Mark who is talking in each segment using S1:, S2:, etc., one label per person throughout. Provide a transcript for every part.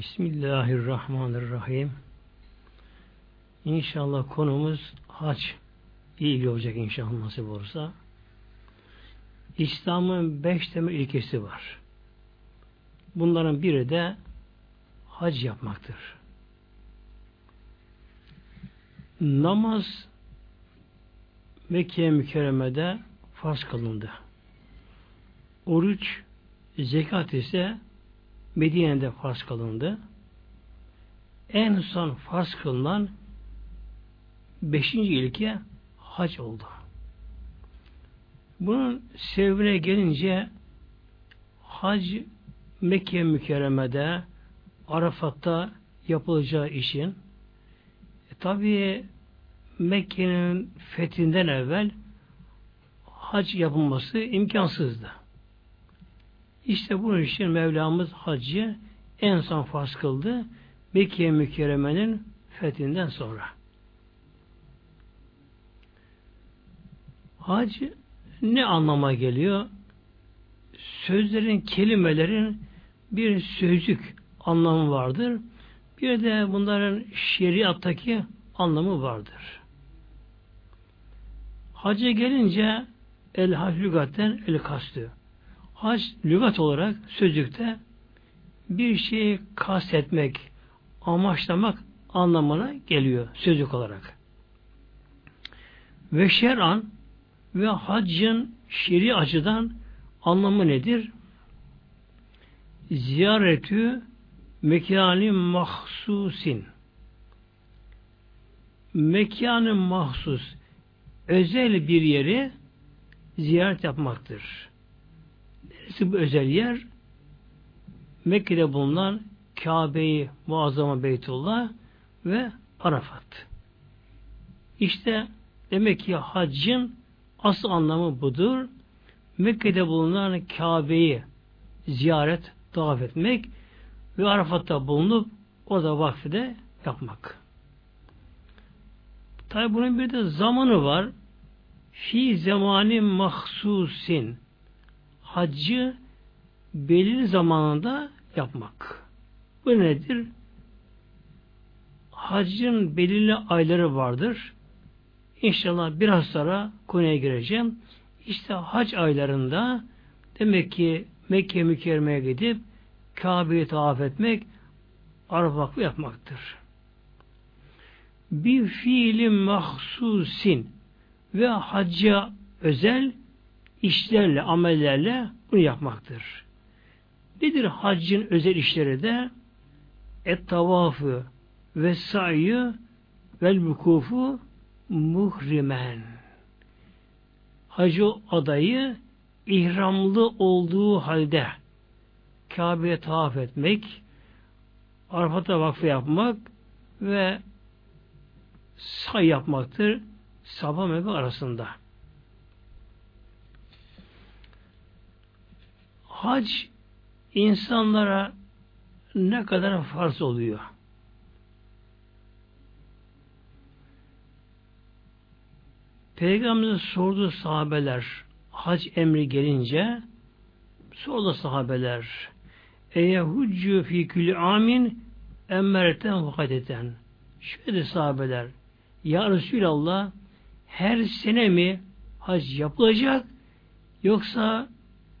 S1: Bismillahirrahmanirrahim. İnşallah konumuz hac. İyi olacak inşallah nasip olursa. İslam'ın beş temel ilkesi var. Bunların biri de hac yapmaktır. Namaz Mekke mükerremede farz kılındı. Oruç, zekat ise Medine'de farz kılındı. En son farz kılınan beşinci ilke hac oldu. Bunun sebebine gelince hac Mekke mükerremede Arafat'ta yapılacağı işin e, tabi Mekke'nin fethinden evvel hac yapılması imkansızdı. İşte bunun için Mevlamız hacı en son farz kıldı. Mekke mükerremenin fethinden sonra. Hac ne anlama geliyor? Sözlerin, kelimelerin bir sözcük anlamı vardır. Bir de bunların şeriattaki anlamı vardır. Hacca gelince el hac lügatten el kastı. Hac lügat olarak sözlükte bir şeyi kastetmek, amaçlamak anlamına geliyor sözlük olarak. Ve şer'an ve haccın şeri açıdan anlamı nedir? Ziyaretü mekani mahsusin mekanı mahsus özel bir yeri ziyaret yapmaktır. Neresi bu özel yer? Mekke'de bulunan Kabe'yi muazzama Beytullah ve Arafat. İşte demek ki haccın asıl anlamı budur. Mekke'de bulunan Kabe'yi ziyaret, tavaf etmek ve Arafat'ta bulunup o da vakfide yapmak. Tabi bunun bir de zamanı var. Fi zamani mahsusin haccı belirli zamanında yapmak. Bu nedir? Haccın belirli ayları vardır. İnşallah biraz sonra konuya gireceğim. İşte hac aylarında demek ki Mekke mükerremeye gidip Kabe'yi tavaf etmek Arap yapmaktır. Bir fiili mahsusin ve hacca özel işlerle, amellerle bunu yapmaktır. Nedir haccın özel işleri de? Et tavafı ve sayı vel vukufu muhrimen. Hacı adayı ihramlı olduğu halde Kabe'ye tavaf etmek, Arafat'a vakfı yapmak ve say yapmaktır Safa Merve arasında. Hac insanlara ne kadar farz oluyor? Peygamber'in sorduğu sahabeler hac emri gelince sordu sahabeler Eyehuccu fi külü amin emmereten vakadeten şöyle sahabeler Ya Resulallah her sene mi hac yapılacak yoksa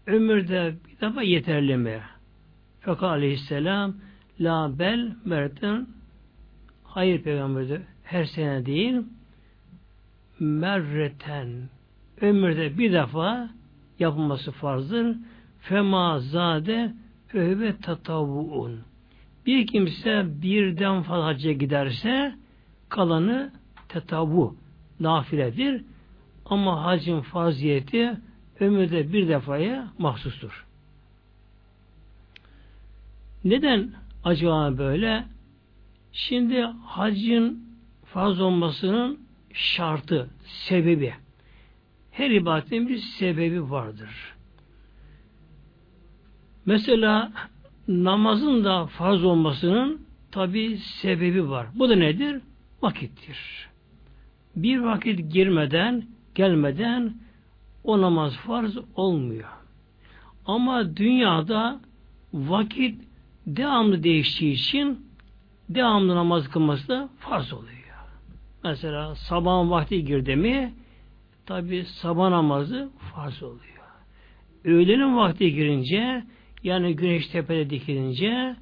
S1: ömürde bir defa yeterli mi? Fakat aleyhisselam la bel merten hayır peygamberde her sene değil merreten ömürde bir defa yapılması farzdır. Fema zade fehve tatavuun. Bir kimse birden fazla hacca giderse kalanı tetavu nafiledir. Ama hacın faziyeti ömürde bir defaya mahsustur. Neden acaba böyle? Şimdi hacın farz olmasının şartı, sebebi. Her ibadetin bir sebebi vardır. Mesela namazın da farz olmasının tabi sebebi var. Bu da nedir? Vakittir. Bir vakit girmeden, gelmeden o namaz farz olmuyor. Ama dünyada vakit devamlı değiştiği için devamlı namaz kılması da farz oluyor. Mesela sabah vakti girdi mi tabi sabah namazı farz oluyor. Öğlenin vakti girince yani güneş tepede dikilince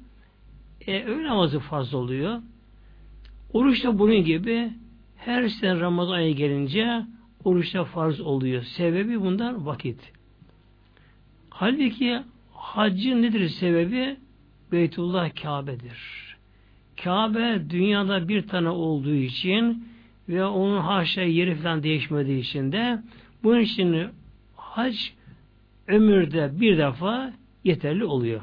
S1: e, öğle namazı farz oluyor. Oruç da bunun gibi her sene Ramazan ayı gelince oruçta farz oluyor. Sebebi bundan vakit. Halbuki haccın nedir sebebi? Beytullah Kabe'dir. Kabe dünyada bir tane olduğu için ve onun haşa yeri falan değişmediği için de bunun için hac ömürde bir defa yeterli oluyor.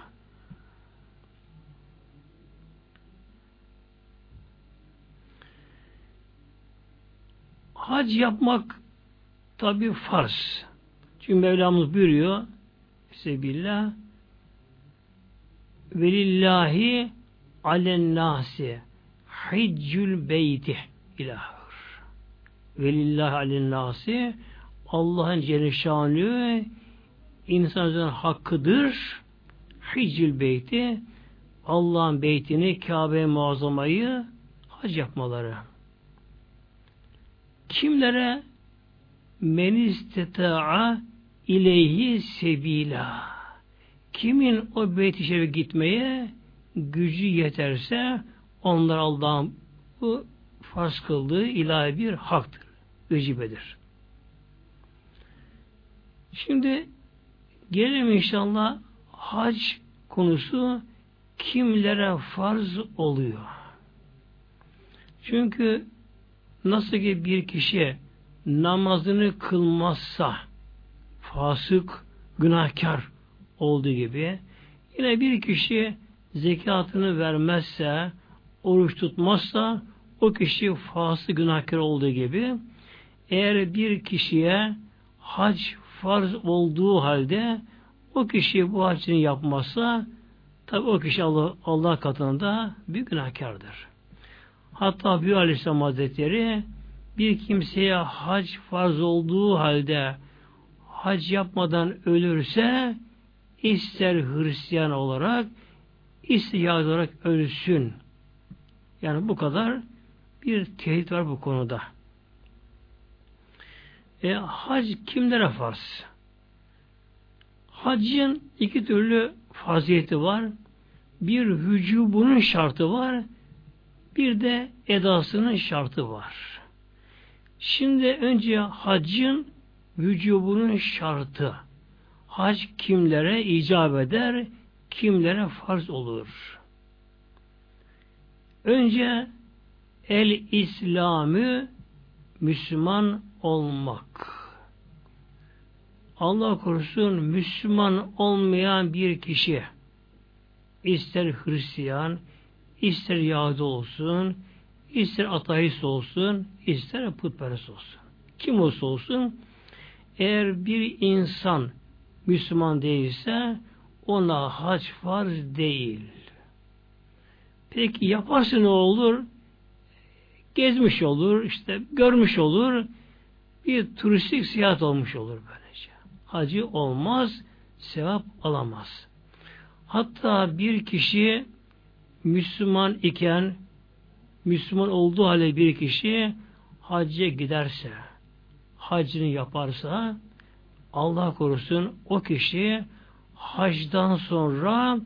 S1: Hac yapmak tabi farz. Çünkü Mevlamız buyuruyor Sebillah Velillahi alen nasi hiccül beyti ilahır. Velillahi alen nasi Allah'ın Celle Şanlı insanların hakkıdır. Hiccül beyti Allah'ın beytini Kabe muazzamayı hac yapmaları. Kimlere men isteta'a ileyhi sebila kimin o şerife gitmeye gücü yeterse onlar Allah'ın bu farz kıldığı ilahi bir haktır. Vecibedir. Şimdi gelelim inşallah hac konusu kimlere farz oluyor. Çünkü nasıl ki bir kişi namazını kılmazsa fasık, günahkar olduğu gibi yine bir kişi zekatını vermezse, oruç tutmazsa o kişi fasık, günahkar olduğu gibi eğer bir kişiye hac farz olduğu halde o kişi bu hacını yapmazsa tabi o kişi Allah, Allah katında bir günahkardır. Hatta Büyük Aleyhisselam Hazretleri bir kimseye hac farz olduğu halde hac yapmadan ölürse ister Hristiyan olarak ister Yahudi olarak ölsün. Yani bu kadar bir tehdit var bu konuda. E, hac kimlere farz? Haccın iki türlü faziyeti var. Bir vücubunun şartı var. Bir de edasının şartı var. Şimdi önce haccın vücubunun şartı. Hac kimlere icap eder, kimlere farz olur. Önce el İslamı Müslüman olmak. Allah korusun Müslüman olmayan bir kişi ister Hristiyan, ister Yahudi olsun, ister ateist olsun, ister putperest olsun. Kim olsa olsun, eğer bir insan Müslüman değilse ona hac farz değil. Peki yaparsa ne olur? Gezmiş olur, işte görmüş olur, bir turistik seyahat olmuş olur böylece. Hacı olmaz, sevap alamaz. Hatta bir kişi Müslüman iken Müslüman olduğu halde bir kişi hacca giderse, hacını yaparsa, Allah korusun o kişi hacdan sonra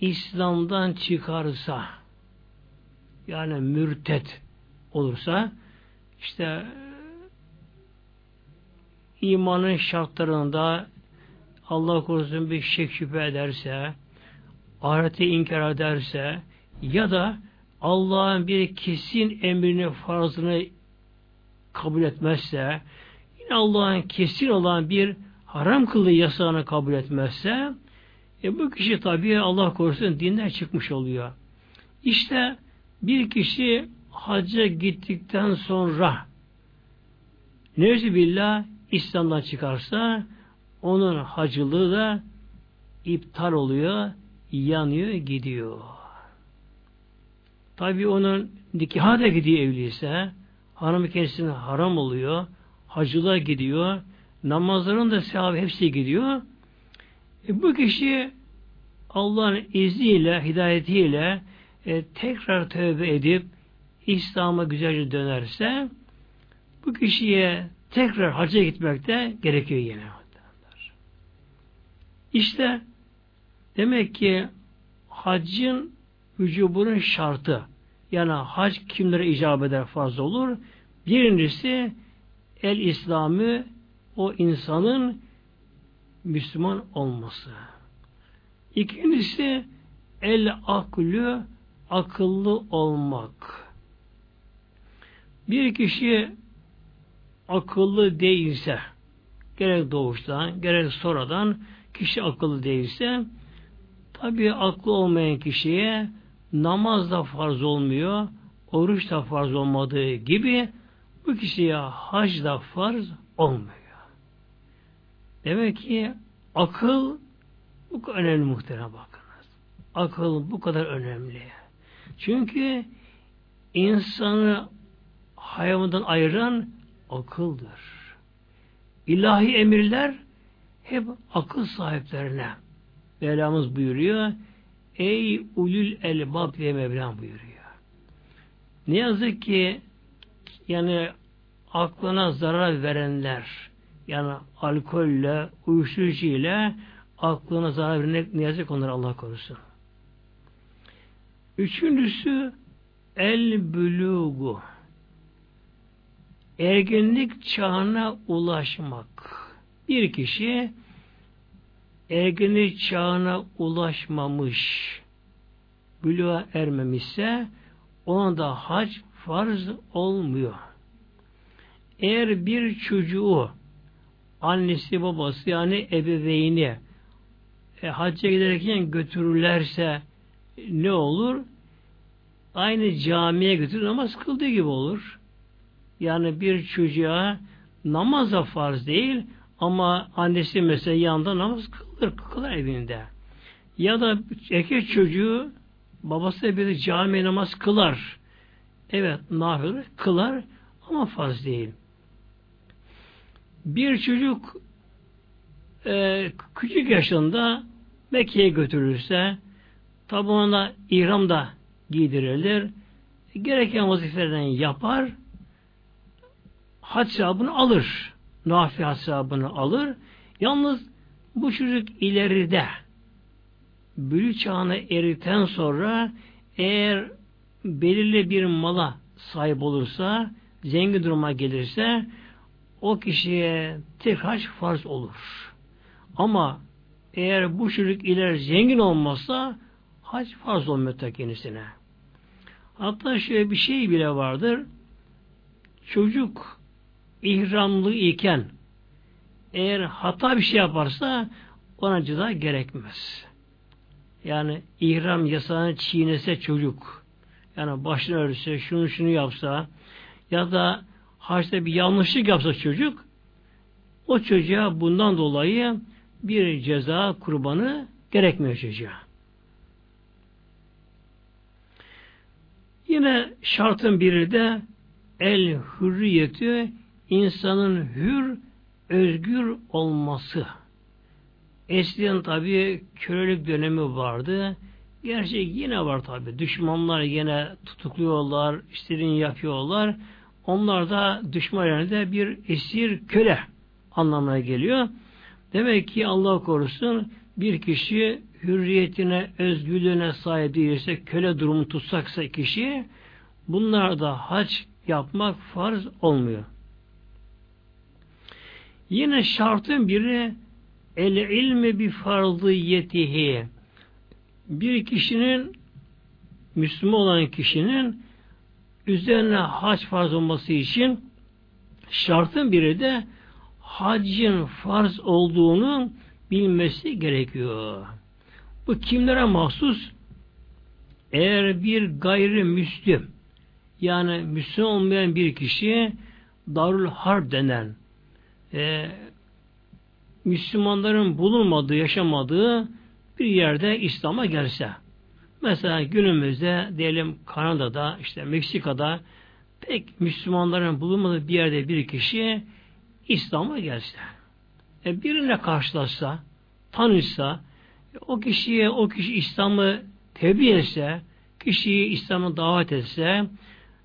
S1: İslam'dan çıkarsa, yani mürtet olursa, işte imanın şartlarında Allah korusun bir şek şüphe ederse, ahireti inkar ederse ya da Allah'ın bir kesin emrini, farzını kabul etmezse, yine Allah'ın kesin olan bir haram kıldığı yasağını kabul etmezse, e bu kişi tabii Allah korusun dinden çıkmış oluyor. İşte bir kişi hacca gittikten sonra nevzi billah İslam'dan çıkarsa onun hacılığı da iptal oluyor, yanıyor, gidiyor. Tabi onun nikaha da gidiyor evliyse, hanımı kendisine haram oluyor, hacılığa gidiyor, namazların da sevabı hepsi gidiyor. E bu kişi Allah'ın izniyle, hidayetiyle e, tekrar tövbe edip İslam'a güzelce dönerse bu kişiye tekrar hacca gitmek de gerekiyor yine. İşte demek ki haccın vücubunun şartı yani hac kimlere icap eder farz olur? Birincisi el İslamı o insanın Müslüman olması. İkincisi el aklü akıllı olmak. Bir kişi akıllı değilse gerek doğuştan gerek sonradan kişi akıllı değilse tabi aklı olmayan kişiye namaz da farz olmuyor, oruç da farz olmadığı gibi bu kişiye hac da farz olmuyor. Demek ki akıl bu kadar önemli muhterem bakınız. Akıl bu kadar önemli. Çünkü insanı hayvandan ayıran akıldır. İlahi emirler hep akıl sahiplerine. Mevlamız buyuruyor. Ey ulul elbab diye Mevlam buyuruyor. Ne yazık ki yani aklına zarar verenler yani alkolle, uyuşturucu ile aklına zarar verenler ne yazık onları Allah korusun. Üçüncüsü el bülügu ergenlik çağına ulaşmak. Bir kişi ergenlik çağına ulaşmamış, bülüğa ermemişse ona da hac farz olmuyor. Eğer bir çocuğu annesi babası yani ebeveyni e, hacca giderken götürürlerse ne olur? Aynı camiye götürür namaz kıldığı gibi olur. Yani bir çocuğa namaz da farz değil ama annesi mesela yanında namaz kılır, kılar evinde. Ya da erkek çocuğu babası bir cami namaz kılar. Evet, nafile kılar ama farz değil. Bir çocuk e, küçük yaşında Mekke'ye götürülürse tabi ona ihram da giydirilir. Gereken vazifelerden yapar hac sevabını alır. Nafi hac sevabını alır. Yalnız bu çocuk ileride bülü çağına eriten sonra eğer belirli bir mala sahip olursa, zengin duruma gelirse o kişiye tek hac farz olur. Ama eğer bu çocuk iler zengin olmazsa hac farz olmuyor da kendisine. Hatta şöyle bir şey bile vardır. Çocuk ihramlı iken eğer hata bir şey yaparsa ona ceza gerekmez. Yani ihram yasağını çiğnese çocuk yani başını örse, şunu şunu yapsa ya da haçta bir yanlışlık yapsa çocuk o çocuğa bundan dolayı bir ceza kurbanı gerekmiyor çocuğa. Yine şartın biri de el hürriyeti insanın hür, özgür olması. Eskiden tabi kölelik dönemi vardı. Gerçek yine var tabi. Düşmanlar yine tutukluyorlar, istediğini yapıyorlar. Onlar da düşman yerinde bir esir köle anlamına geliyor. Demek ki Allah korusun bir kişi hürriyetine, özgürlüğüne sahip değilse, köle durumu tutsaksa kişi, bunlar da hac yapmak farz olmuyor. Yine şartın biri el ilmi bi farziyetihi. Bir kişinin Müslüman olan kişinin üzerine hac farz olması için şartın biri de haccın farz olduğunu bilmesi gerekiyor. Bu kimlere mahsus? Eğer bir gayrimüslim yani Müslüman olmayan bir kişi Darul Harp denen e, Müslümanların bulunmadığı, yaşamadığı bir yerde İslam'a gelse. Mesela günümüzde diyelim Kanada'da, işte Meksika'da pek Müslümanların bulunmadığı bir yerde bir kişi İslam'a gelse. E birine karşılaşsa, tanışsa, O kişiye o kişi İslam'ı tebliğ etse, kişiyi İslam'a davet etse,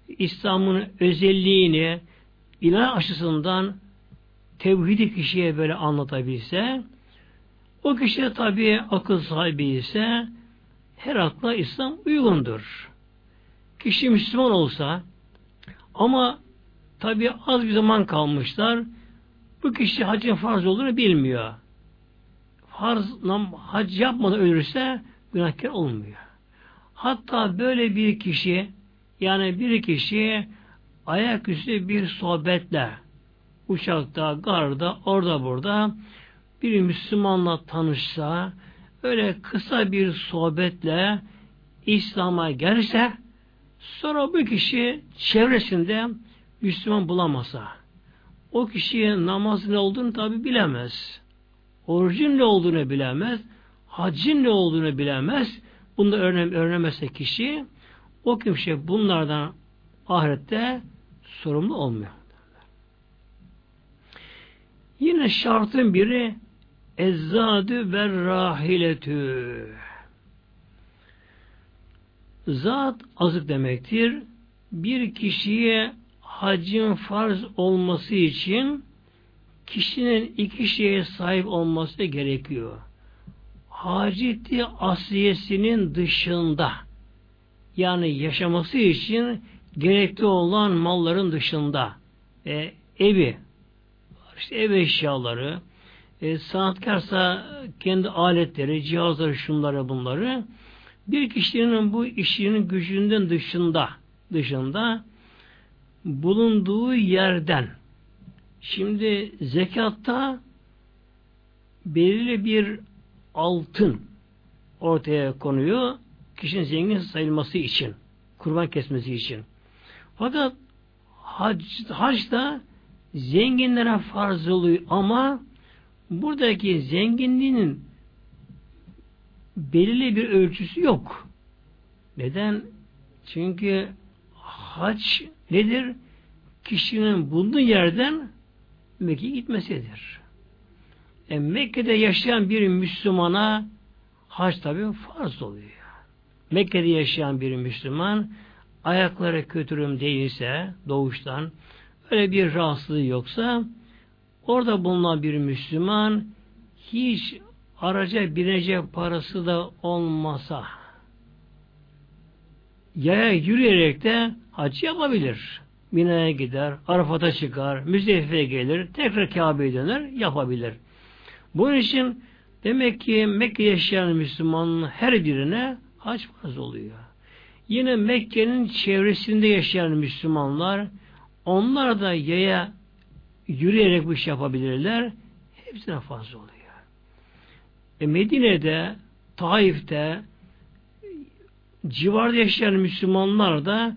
S1: İslam'ın özelliğini ilah açısından tevhidi kişiye böyle anlatabilse, o kişi tabi akıl sahibi ise her akla İslam uygundur. Kişi Müslüman olsa ama tabi az bir zaman kalmışlar bu kişi hacın farz olduğunu bilmiyor. Farz hac yapmadan ölürse günahkar olmuyor. Hatta böyle bir kişi yani bir kişi ayaküstü bir sohbetle uçakta, garda, orada burada bir Müslümanla tanışsa öyle kısa bir sohbetle İslam'a gelirse sonra bu kişi çevresinde Müslüman bulamasa o kişiye namaz ne olduğunu tabi bilemez. Orucun ne olduğunu bilemez. Haccın ne olduğunu bilemez. Bunu öğrenem, öğrenemezse kişi o kimse bunlardan ahirette sorumlu olmuyor. Yine şartın biri ezzadü ve rahiletü. Zat azık demektir. Bir kişiye hacin farz olması için kişinin iki şeye sahip olması gerekiyor. Haceti asliyesinin dışında yani yaşaması için gerekli olan malların dışında e, evi, işte ev eşyaları, e, sanatkarsa kendi aletleri, cihazları, şunları bunları bir kişinin bu işinin gücünden dışında dışında bulunduğu yerden şimdi zekatta belirli bir altın ortaya konuyor kişinin zengin sayılması için kurban kesmesi için. Fakat hac, hac da zenginlere farz oluyor ama buradaki zenginliğinin belirli bir ölçüsü yok. Neden? Çünkü hac nedir? Kişinin bulunduğu yerden Mekke'ye gitmesidir. E, Mekke'de yaşayan bir Müslümana hac tabi farz oluyor. Mekke'de yaşayan bir Müslüman ayakları kötürüm değilse doğuştan öyle bir rahatsızlığı yoksa orada bulunan bir Müslüman hiç araca binecek parası da olmasa yaya yürüyerek de hac yapabilir. Mina'ya gider, Arafat'a çıkar, Müzdelife'ye gelir, tekrar Kabe'ye döner, yapabilir. Bunun için demek ki Mekke yaşayan Müslümanın her birine hac farz oluyor. Yine Mekke'nin çevresinde yaşayan Müslümanlar onlar da yaya yürüyerek bu iş yapabilirler. Hepsine fazla oluyor. E Medine'de, Taif'te civarda yaşayan Müslümanlar da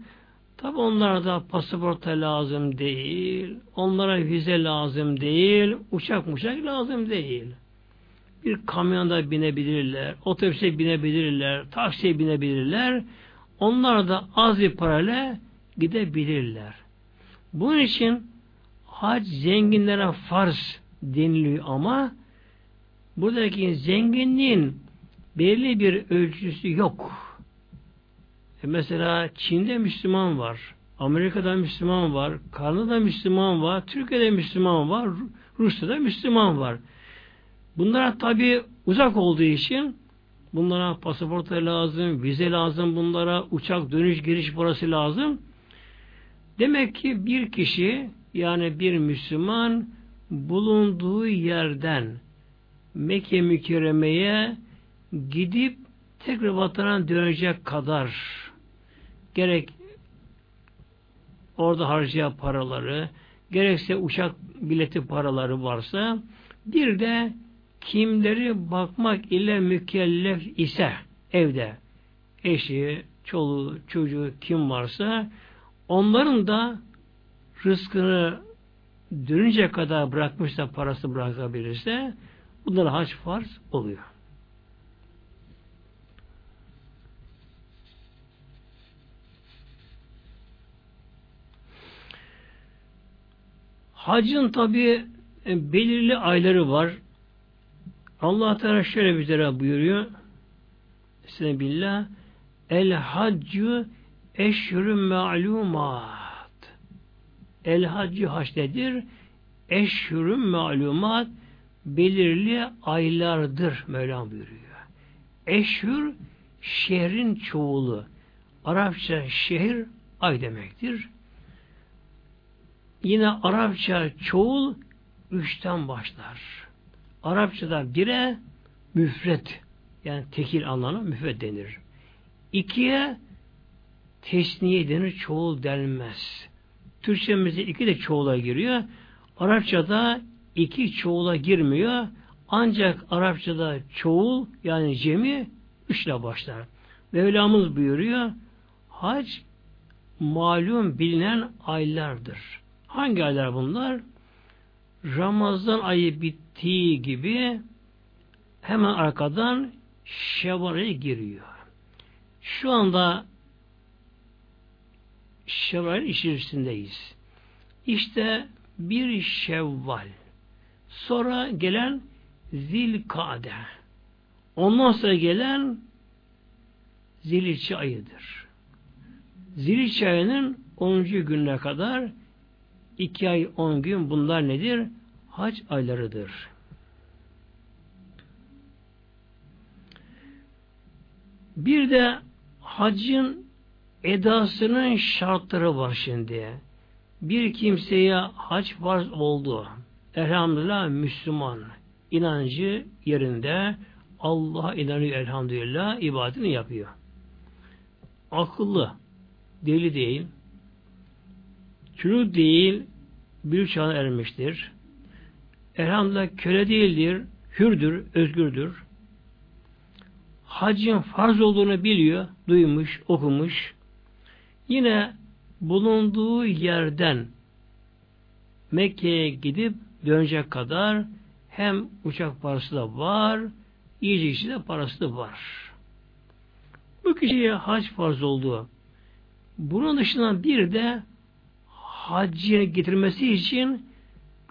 S1: tabi onlara da pasaporta lazım değil, onlara vize lazım değil, uçak uçak lazım değil. Bir kamyonda binebilirler, otobüse binebilirler, taksiye binebilirler. Onlar da az bir parayla gidebilirler. Bunun için hac zenginlere farz deniliyor ama buradaki zenginliğin belli bir ölçüsü yok. E mesela Çin'de Müslüman var, Amerika'da Müslüman var, Kanada'da Müslüman var, Türkiye'de Müslüman var, Rusya'da Müslüman var. Bunlara tabi uzak olduğu için bunlara pasaport lazım, vize lazım bunlara, uçak dönüş giriş parası lazım. Demek ki bir kişi yani bir Müslüman bulunduğu yerden Mekke mükerremeye gidip tekrar vatana dönecek kadar gerek orada harcayan paraları gerekse uçak bileti paraları varsa bir de kimleri bakmak ile mükellef ise evde eşi, çoluğu, çocuğu kim varsa onların da rızkını dönünce kadar bırakmışsa parası bırakabilirse bunlara hac farz oluyor. Hacın tabi e, belirli ayları var. Allah Teala şöyle bizlere buyuruyor. Bismillah. El haccü eşhürün ma'lumat. El haccı haç nedir? Eşhürün ma'lumat belirli aylardır Mevlam buyuruyor. Eşhür şehrin çoğulu. Arapça şehir ay demektir. Yine Arapça çoğul üçten başlar. Arapçada bire müfret yani tekil anlamı müfret denir. İkiye tesniye denir, çoğul denmez. Türkçemizde iki de çoğula giriyor. Arapçada iki çoğula girmiyor. Ancak Arapçada çoğul yani cemi üçle başlar. Mevlamız buyuruyor hac malum bilinen aylardır. Hangi aylar bunlar? Ramazan ayı bittiği gibi hemen arkadan Şevval'e giriyor. Şu anda Şevval içerisindeyiz. İşte bir Şevval. Sonra gelen Zilkade. Ondan sonra gelen Zilhicce ayıdır. Zilhicce ayının 10. gününe kadar 2 ay 10 gün bunlar nedir? Hac aylarıdır. Bir de hacın edasının şartları var şimdi. Bir kimseye hac farz oldu. Elhamdülillah Müslüman. inancı yerinde. Allah'a inanıyor elhamdülillah. ibadetini yapıyor. Akıllı. Deli değil. Çocuk değil. Bir çağına ermiştir. Elhamdülillah köle değildir. Hürdür, özgürdür. Hacın farz olduğunu biliyor, duymuş, okumuş. Yine bulunduğu yerden Mekke'ye gidip dönecek kadar hem uçak parası da var, yiyecek içi de parası da var. Bu kişiye hac farz oldu. Bunun dışında bir de haccı getirmesi için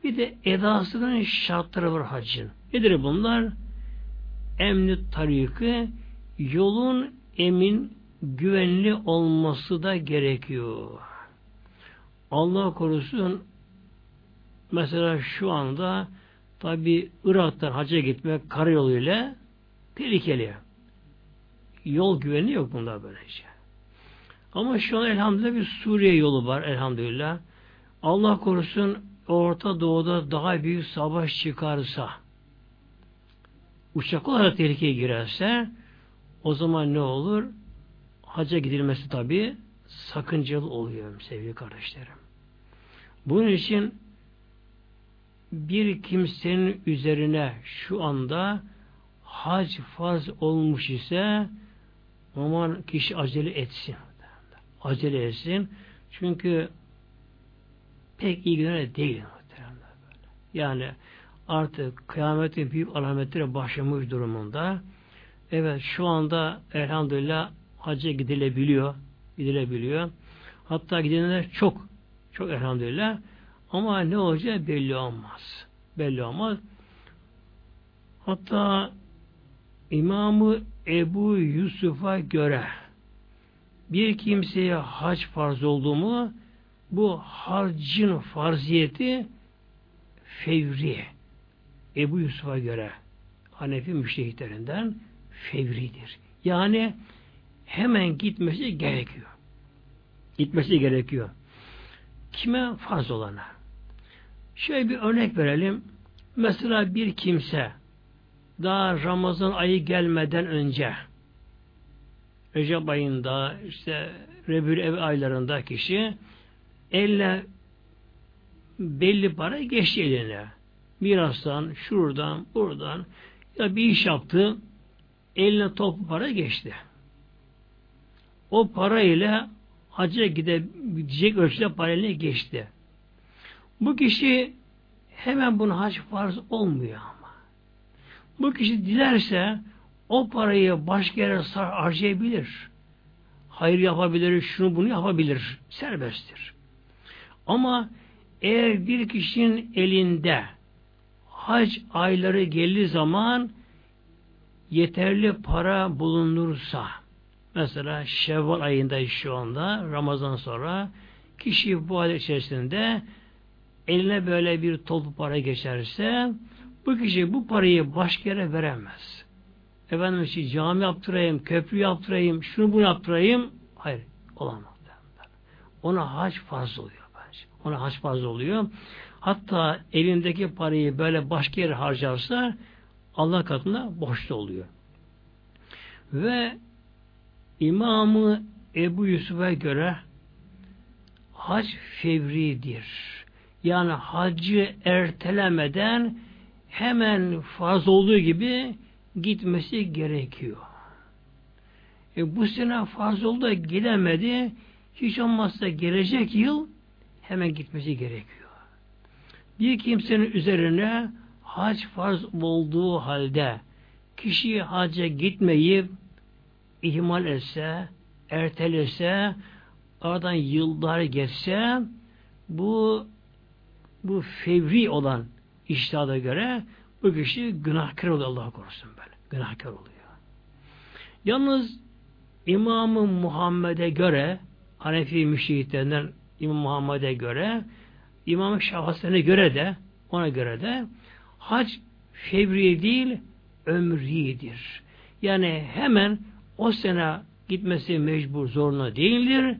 S1: bir de edasının şartları var haccın. Nedir bunlar? Emni tariki yolun emin güvenli olması da gerekiyor. Allah korusun mesela şu anda tabi Irak'tan hacca gitmek karayoluyla tehlikeli. Yol güvenli yok bunda böylece. Ama şu an elhamdülillah bir Suriye yolu var elhamdülillah. Allah korusun Orta Doğu'da daha büyük savaş çıkarsa uçak olarak tehlikeye girerse o zaman ne olur? Hacca gidilmesi tabi sakıncalı oluyor sevgili kardeşlerim. Bunun için bir kimsenin üzerine şu anda hac farz olmuş ise aman kişi acele etsin. Acele etsin. Çünkü pek iyi günler değil. Yani artık kıyametin büyük alametleri başlamış durumunda. Evet şu anda elhamdülillah hacca gidilebiliyor. Gidilebiliyor. Hatta gidenler çok. Çok elhamdülillah. Ama ne olacağı belli olmaz. Belli olmaz. Hatta İmamı Ebu Yusuf'a göre bir kimseye hac farz oldu mu bu harcın farziyeti fevri. Ebu Yusuf'a göre Hanefi müştehitlerinden fevridir. Yani hemen gitmesi gerekiyor. Gitmesi gerekiyor. Kime farz olana? Şöyle bir örnek verelim. Mesela bir kimse daha Ramazan ayı gelmeden önce Recep ayında işte Rebül ev aylarında kişi elle belli para geçti eline. Mirastan, şuradan, buradan ya bir iş yaptı eline top para geçti o para ile hacca gidebilecek ölçüde parayla geçti. Bu kişi hemen bunu hac farz olmuyor ama. Bu kişi dilerse o parayı başka yere harcayabilir. Hayır yapabilir, şunu bunu yapabilir. Serbesttir. Ama eğer bir kişinin elinde hac ayları geldiği zaman yeterli para bulunursa mesela Şevval ayında şu anda Ramazan sonra kişi bu ay içerisinde eline böyle bir toplu para geçerse bu kişi bu parayı başka yere veremez. Efendim işte cami yaptırayım, köprü yaptırayım, şunu bunu yaptırayım. Hayır, olamaz. Ona hac farz oluyor. Bence. Ona hac farz oluyor. Hatta elindeki parayı böyle başka yere harcarsa Allah katında borçlu oluyor. Ve İmamı Ebu Yusuf'a göre hac fevridir. Yani hacı ertelemeden hemen farz olduğu gibi gitmesi gerekiyor. E bu sene farz oldu gidemedi. Hiç olmazsa gelecek yıl hemen gitmesi gerekiyor. Bir kimsenin üzerine hac farz olduğu halde kişi hacca gitmeyip ihmal etse, ertelese, aradan yıllar geçse bu bu fevri olan iştihada göre bu kişi günahkar oluyor Allah korusun böyle. Günahkar oluyor. Yalnız İmam-ı Muhammed'e göre Hanefi müşriklerinden İmam Muhammed'e göre İmam Şahıslarına göre de ona göre de hac fevri değil ömridir. Yani hemen o sene gitmesi mecbur zoruna değildir.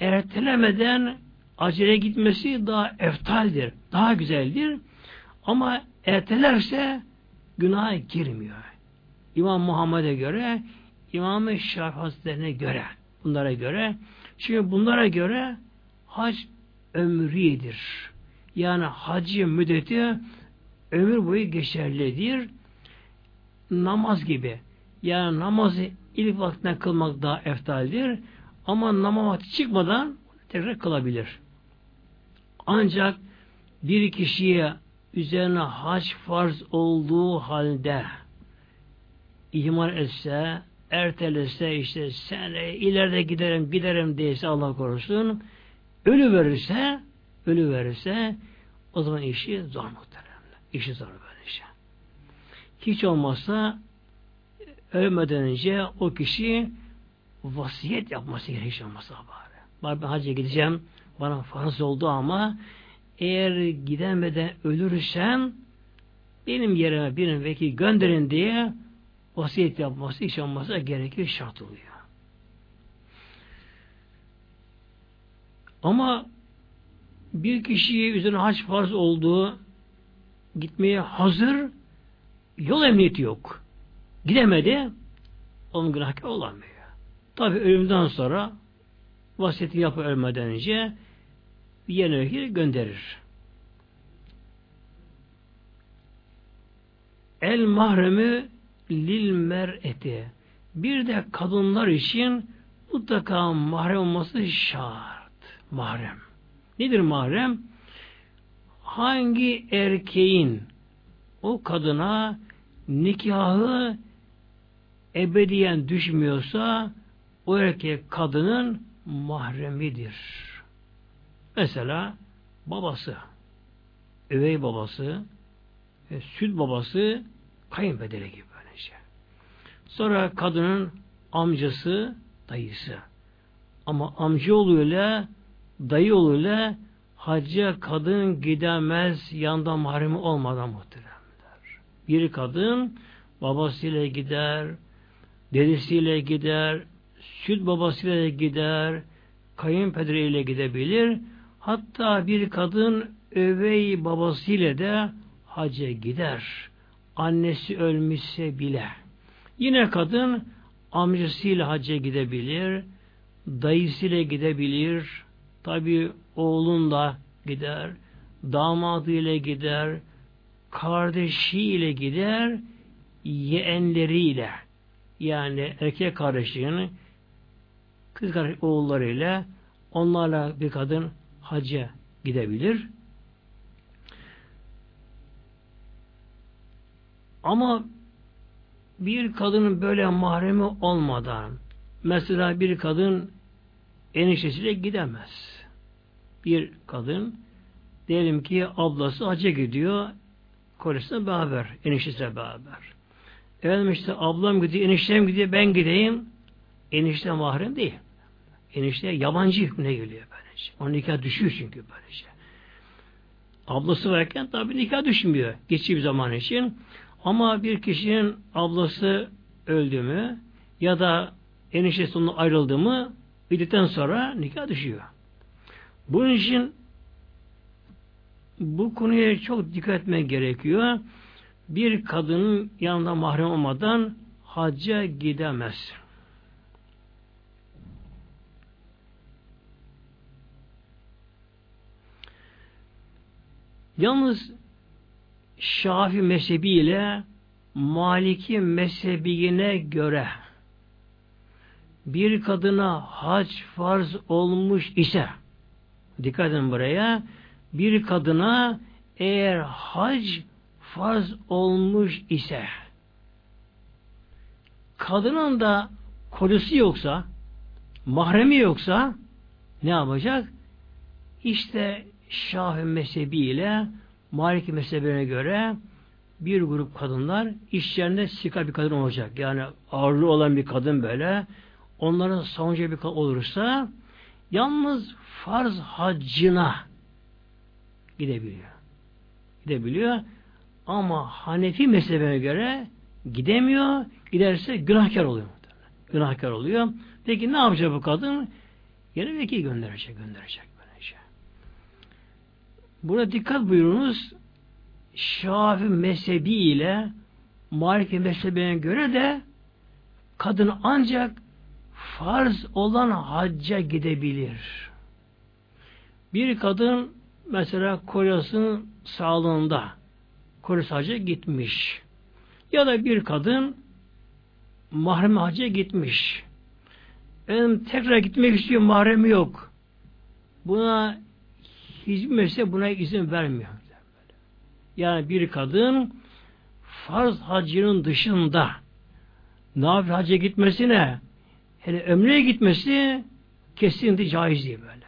S1: Ertelemeden acele gitmesi daha eftaldir, daha güzeldir. Ama ertelerse günaha girmiyor. İmam Muhammed'e göre, İmam-ı Şafii göre, bunlara göre. Çünkü bunlara göre hac ömridir. Yani hacı müddeti ömür boyu geçerlidir. Namaz gibi. Yani namazı ilk vaktinde kılmak daha eftaldir. Ama namaz çıkmadan tekrar kılabilir. Ancak bir kişiye üzerine hac farz olduğu halde ihmal etse, ertelese işte sene ileride giderim giderim değilse Allah korusun ölü verirse ölü verirse o zaman işi zor muhtemelen. İşi zor böyle şey. Hiç olmazsa ölmeden önce o kişi vasiyet yapması gerekiyor bari. Bari ben hacca gideceğim bana farz oldu ama eğer gidemeden ölürsem benim yerime birini vekil gönderin diye vasiyet yapması hiç olmazsa gerekir şart oluyor. Ama bir kişiye üzerine haç farz olduğu gitmeye hazır yol emniyeti yok. Gidemedi onun günahkar olamıyor. Tabi ölümden sonra vasiyeti yapı ölmeden önce yerine vekil gönderir. El mahremi lil mer'eti. Bir de kadınlar için mutlaka mahrem olması şart. Mahrem. Nedir mahrem? Hangi erkeğin o kadına nikahı ebediyen düşmüyorsa o erkek kadının mahremidir. Mesela babası, övey babası, e, süt babası, kayınpederi gibi böylece. Sonra kadının amcası, dayısı. Ama amcaoğlu ile dayı ile hacca kadın gidemez yanda mahremi olmadan muhteremler. Bir kadın babasıyla gider, dedesiyle gider, süt babasıyla gider, kayınpederiyle gidebilir. Hatta bir kadın övey babasıyla da hacca gider. Annesi ölmüşse bile. Yine kadın amcasıyla hacca gidebilir, dayısıyla gidebilir, tabi oğlun da gider, damadıyla gider, kardeşiyle gider, yeğenleriyle yani erkek kardeşinin kız kardeş oğullarıyla onlarla bir kadın hacca gidebilir. Ama bir kadının böyle mahremi olmadan mesela bir kadın eniştesiyle gidemez. Bir kadın diyelim ki ablası hacca gidiyor kocasıyla beraber, eniştesiyle beraber. Efendim işte ablam gidiyor, eniştem gidiyor, ben gideyim. Enişte mahrem değil. Enişte yabancı hükmüne geliyor böylece. Onun nikah düşüyor çünkü böylece. Ablası varken tabi nikah düşmüyor. Geçici bir zaman için. Ama bir kişinin ablası öldü mü ya da eniştesi onunla ayrıldı mı bildikten sonra nikah düşüyor. Bunun için bu konuya çok dikkat etmek gerekiyor. Bir kadının yanında mahrem olmadan hacca gidemez. Yalnız Şafi mezhebi ile Maliki mezhebine göre bir kadına hac farz olmuş ise dikkat edin buraya bir kadına eğer hac farz olmuş ise kadının da kocası yoksa mahremi yoksa ne yapacak? İşte Şafi mezhebi ile Maliki mezhebine göre bir grup kadınlar işlerinde sika bir kadın olacak. Yani ağırlığı olan bir kadın böyle onların savunca bir kadın olursa yalnız farz haccına gidebiliyor. Gidebiliyor. Ama Hanefi mezhebine göre gidemiyor. Giderse günahkar oluyor. Günahkar oluyor. Peki ne yapacak bu kadın? Yine vekil gönderecek, gönderecek böylece. Burada dikkat buyurunuz. Şafi mezhebi ile Maliki mezhebine göre de kadın ancak farz olan hacca gidebilir. Bir kadın mesela kocasının sağlığında kocası hacca gitmiş. Ya da bir kadın mahrem hacca gitmiş. Benim tekrar gitmek istiyor mahremi yok. Buna hiçbir mesele buna izin vermiyor. Yani bir kadın farz hacının dışında nafile hacca gitmesine hele ömreye gitmesi kesinlikle caiz değil böyle.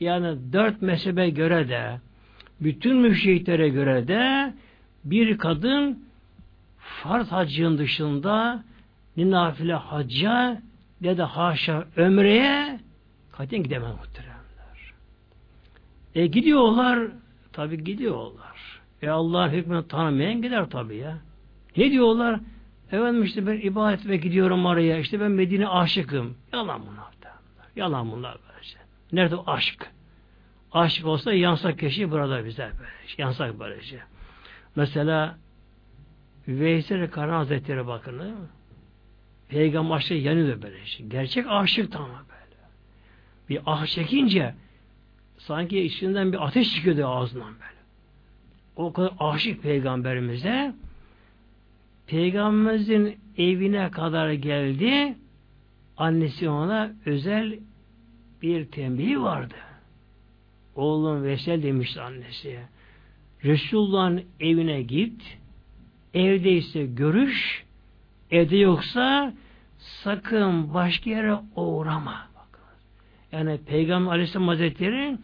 S1: Yani dört mezhebe göre de bütün müşriklere göre de bir kadın farz hacının dışında ne nafile hacca ne de haşa ömreye katiyen gidemez muhteremler. E gidiyorlar tabi gidiyorlar. E Allah'ın hükmünü tanımayan gider tabi ya. Ne diyorlar? Efendim işte ben ibadet ve gidiyorum oraya. İşte ben Medine aşıkım. Yalan bunlar. Yalan bunlar böylece. Nerede o aşk? Aşık olsa yansak keşi burada bize böyle. Yansak böylece. Mesela Veysel Karan Hazretleri bakın. Peygamber aşkı yanıyor böyle. Gerçek aşık tamam böyle. Bir ah çekince sanki içinden bir ateş çıkıyordu ağzından böyle. O kadar aşık peygamberimize peygamberimizin evine kadar geldi annesi ona özel bir tembihi vardı. Oğlum Vesel demişti annesi. Resulullah'ın evine git evdeyse görüş evde yoksa sakın başka yere uğrama. Yani Peygamber Aleyhisselam Hazretleri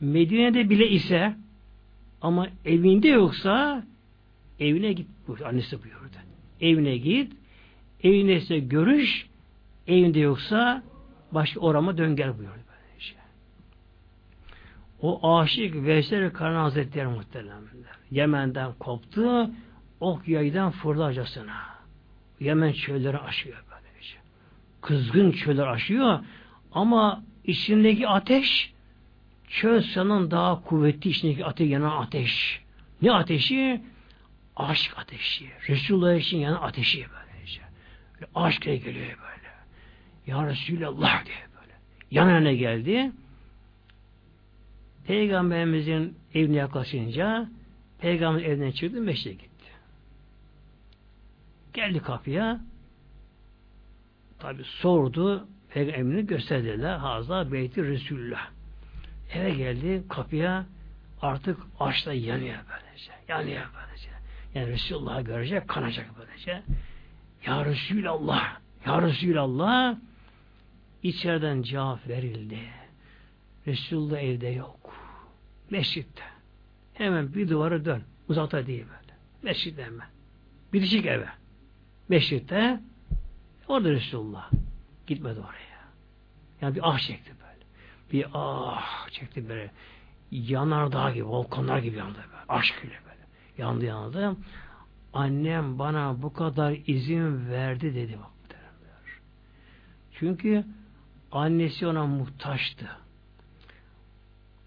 S1: Medine'de bile ise ama evinde yoksa evine git. Annesi buyurdu. Evine git. Evinde ise görüş evinde yoksa başka orama dön gel buyurdu. O aşık Veysel Karna Hazretleri muhteremler. Yemen'den koptu ok yaydan fırlarcasına. Yemen çölleri aşıyor böylece. Kızgın çöller aşıyor ama içindeki ateş çöl sanın daha kuvvetli içindeki ateş yanan ateş. Ne ateşi? Aşk ateşi. Resulullah için yanan ateşi böylece. Böyle aşk geliyor böyle. Ya Resulallah diye böyle. Yanına geldi. Peygamberimizin evine yaklaşınca Peygamber evden çıktı meşte gitti. Geldi kapıya. Tabi sordu. Peygamberini gösterdiler. Hazda beyti Resulullah. Eve geldi. Kapıya artık açta yanıyor böylece. Yanıyor böylece. Yani Resulullah'ı görecek, kanacak böylece. Ya Resulallah, Ya Resulallah içeriden cevap verildi. Resulullah evde yok. Mescitte. Hemen bir duvara dön. Uzakta değil böyle. Mescitte hemen. Bitişik eve. Meşritte orada Resulullah. Gitmedi oraya. Yani bir ah çekti böyle. Bir ah çekti böyle. Yanardağ gibi, volkanlar gibi yandı böyle. Aşk ile böyle. Yandı yandı. Annem bana bu kadar izin verdi dedi bak. Çünkü annesi ona muhtaçtı.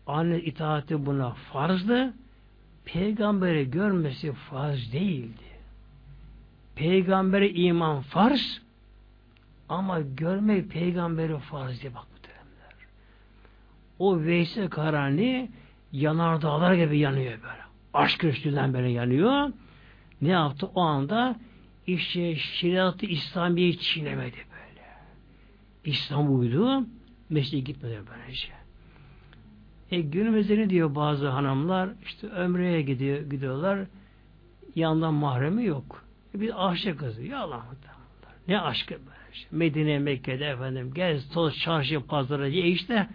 S1: Anne itaati buna farzdı. Peygamberi görmesi farz değildi. Peygambere iman farz ama görmek peygamberi farz diye bak muhteremler. O Veysel Karani yanardağlar gibi yanıyor böyle. Aşk üstünden böyle yanıyor. Ne yaptı? O anda işte şeriatı İslamiye'yi çiğnemedi böyle. İslam uydu. Mesleğe gitmedi böylece. E günümüzde ne diyor bazı hanımlar? İşte ömreye gidiyor, gidiyorlar. Yandan mahremi yok. E bir aşık kızı. Ya Allah Ne aşkı böyle işte. Medine, Mekke'de efendim gez, toz, çarşı, pazara diye işte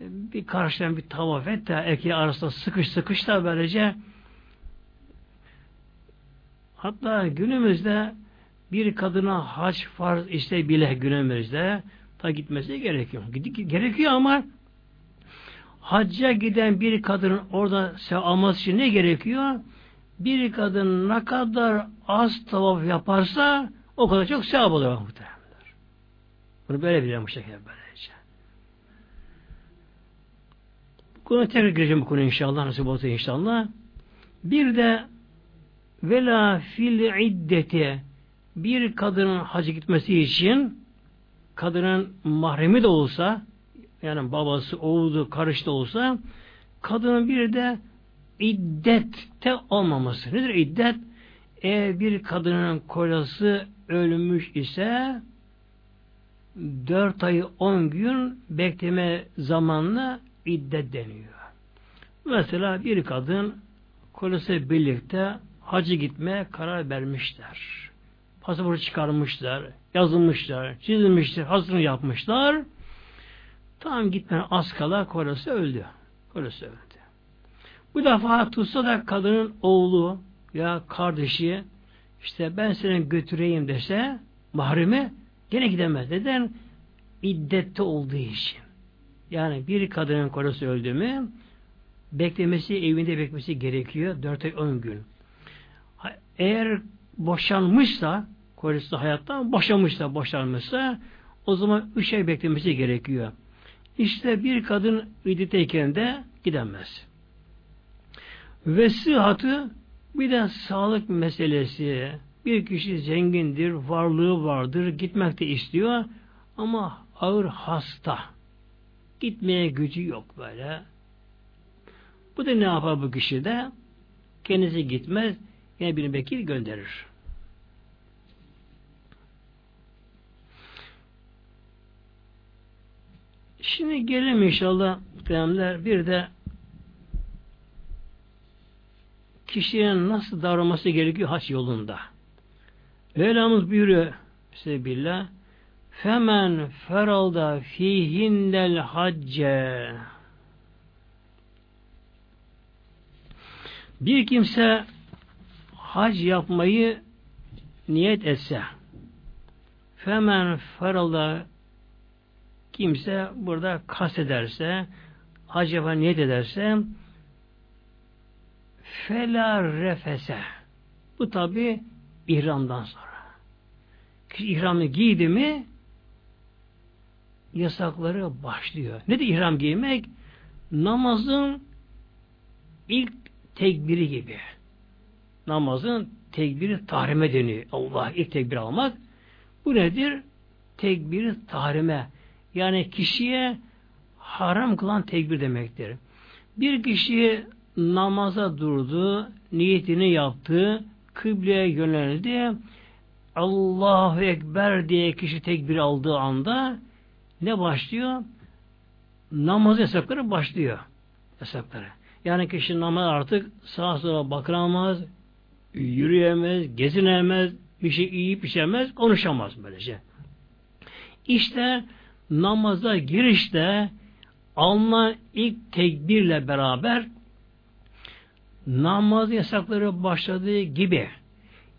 S1: bir karşıdan bir tavaf et de erkeği arasında sıkış sıkış da böylece hatta günümüzde bir kadına hac farz işte bile günümüzde ta gitmesi gerekiyor. Gerekiyor ama hacca giden bir kadının orada sevap alması için ne gerekiyor? Bir kadın ne kadar az tavaf yaparsa o kadar çok sevap alır muhtemelenler. Bunu böyle bilelim bu şekilde böylece. Bu konuya tekrar gireceğim bu konuya inşallah. Nasip olsa inşallah. Bir de vela fil iddeti bir kadının hacı gitmesi için kadının mahremi de olsa yani babası, oğlu, karış da olsa kadının bir de iddette olmaması. Nedir iddet? Eğer bir kadının kocası ölmüş ise dört ay on gün bekleme zamanla iddet deniyor. Mesela bir kadın kocası birlikte hacı gitmeye karar vermişler. Pasaportu çıkarmışlar, yazılmışlar, çizilmişler, hazırını yapmışlar. Tam gitmeden az kala kocası öldü. Kocası öldü. Bu defa tutsa da kadının oğlu ya kardeşi işte ben seni götüreyim dese mahremi gene gidemez. Neden? İddette olduğu için. Yani bir kadının kocası öldü mü beklemesi, evinde beklemesi gerekiyor. Dört ay on gün. Eğer boşanmışsa kocası hayatta boşanmışsa, boşanmışsa o zaman üç ay beklemesi gerekiyor. İşte bir kadın iddeteyken de gidemez. Ve sıhhatı bir de sağlık meselesi. Bir kişi zengindir, varlığı vardır, gitmek de istiyor ama ağır hasta. Gitmeye gücü yok böyle. Bu da ne yapar bu kişi de? Kendisi gitmez, yine bir vekil gönderir. Şimdi gelelim inşallah muhtemelenler bir de kişinin nasıl davranması gerekiyor haç yolunda. Mevlamız buyuruyor Bismillah. Femen feralda fihindel hacce. Bir kimse hac yapmayı niyet etse femen feralda kimse burada kastederse hac yapar niyet ederse fela refese bu tabi ihramdan sonra. Kişi ihramı giydi mi yasakları başlıyor. Ne de ihram giymek? Namazın ilk tekbiri gibi. Namazın tekbiri tahrime deniyor. Allah ilk tekbir almak. Bu nedir? Tekbiri tahrime. Yani kişiye haram kılan tekbir demektir. Bir kişi namaza durdu, niyetini yaptı, kıbleye yöneldi. Allahu Ekber diye kişi tekbir aldığı anda ne başlıyor? Namaz yasakları başlıyor. Yasakları. Yani kişi namaz artık sağa sola bakıramaz, yürüyemez, gezinemez, bir şey yiyip içemez, konuşamaz böylece. İşte namaza girişte alınan ilk tekbirle beraber namaz yasakları başladığı gibi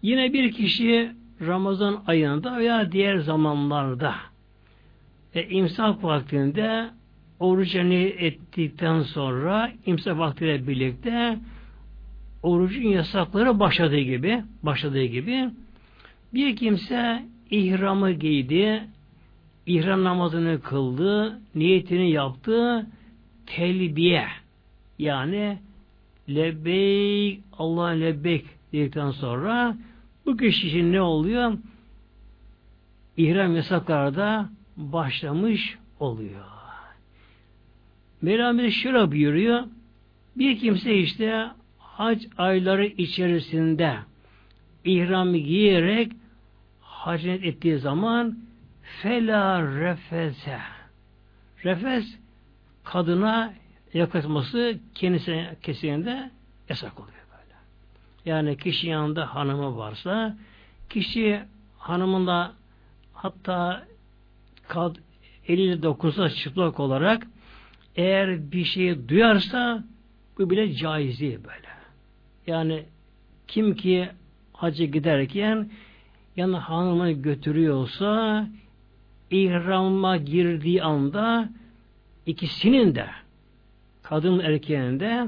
S1: yine bir kişi Ramazan ayında veya diğer zamanlarda e, imsak vaktinde orucu ettikten sonra imsak vaktiyle birlikte orucun yasakları başladığı gibi başladığı gibi bir kimse ihramı giydi, ihram namazını kıldı, niyetini yaptı, telbiye yani lebbeyk Allah lebbeyk dedikten sonra bu kişi için ne oluyor? İhram yasaklarda başlamış oluyor. Mevlamız şöyle buyuruyor. Bir kimse işte hac ayları içerisinde ihramı giyerek hacet ettiği zaman fela refese refes kadına yaklaşması kendisine kesinlikle yasak oluyor böyle. Yani kişi yanında hanımı varsa kişi hanımında hatta kad, eliyle dokunsa çıplak olarak eğer bir şeyi duyarsa bu bile caizi böyle. Yani kim ki hacı giderken yani hanımını götürüyorsa ihrama girdiği anda ikisinin de kadın erkeğin de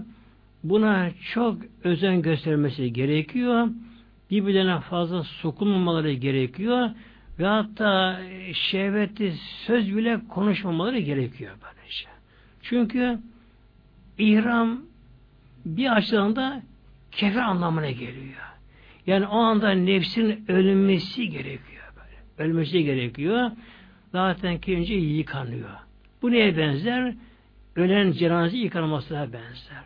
S1: buna çok özen göstermesi gerekiyor. Birbirlerine fazla sokulmamaları gerekiyor. Ve hatta şehvetli söz bile konuşmamaları gerekiyor böylece. Çünkü ihram bir açıdan da kefer anlamına geliyor. Yani o anda nefsin ölmesi gerekiyor. Böyle. Ölmesi gerekiyor. Zaten ki önce yıkanıyor. Bu neye benzer? Ölen cenaze yıkanmasına benzer.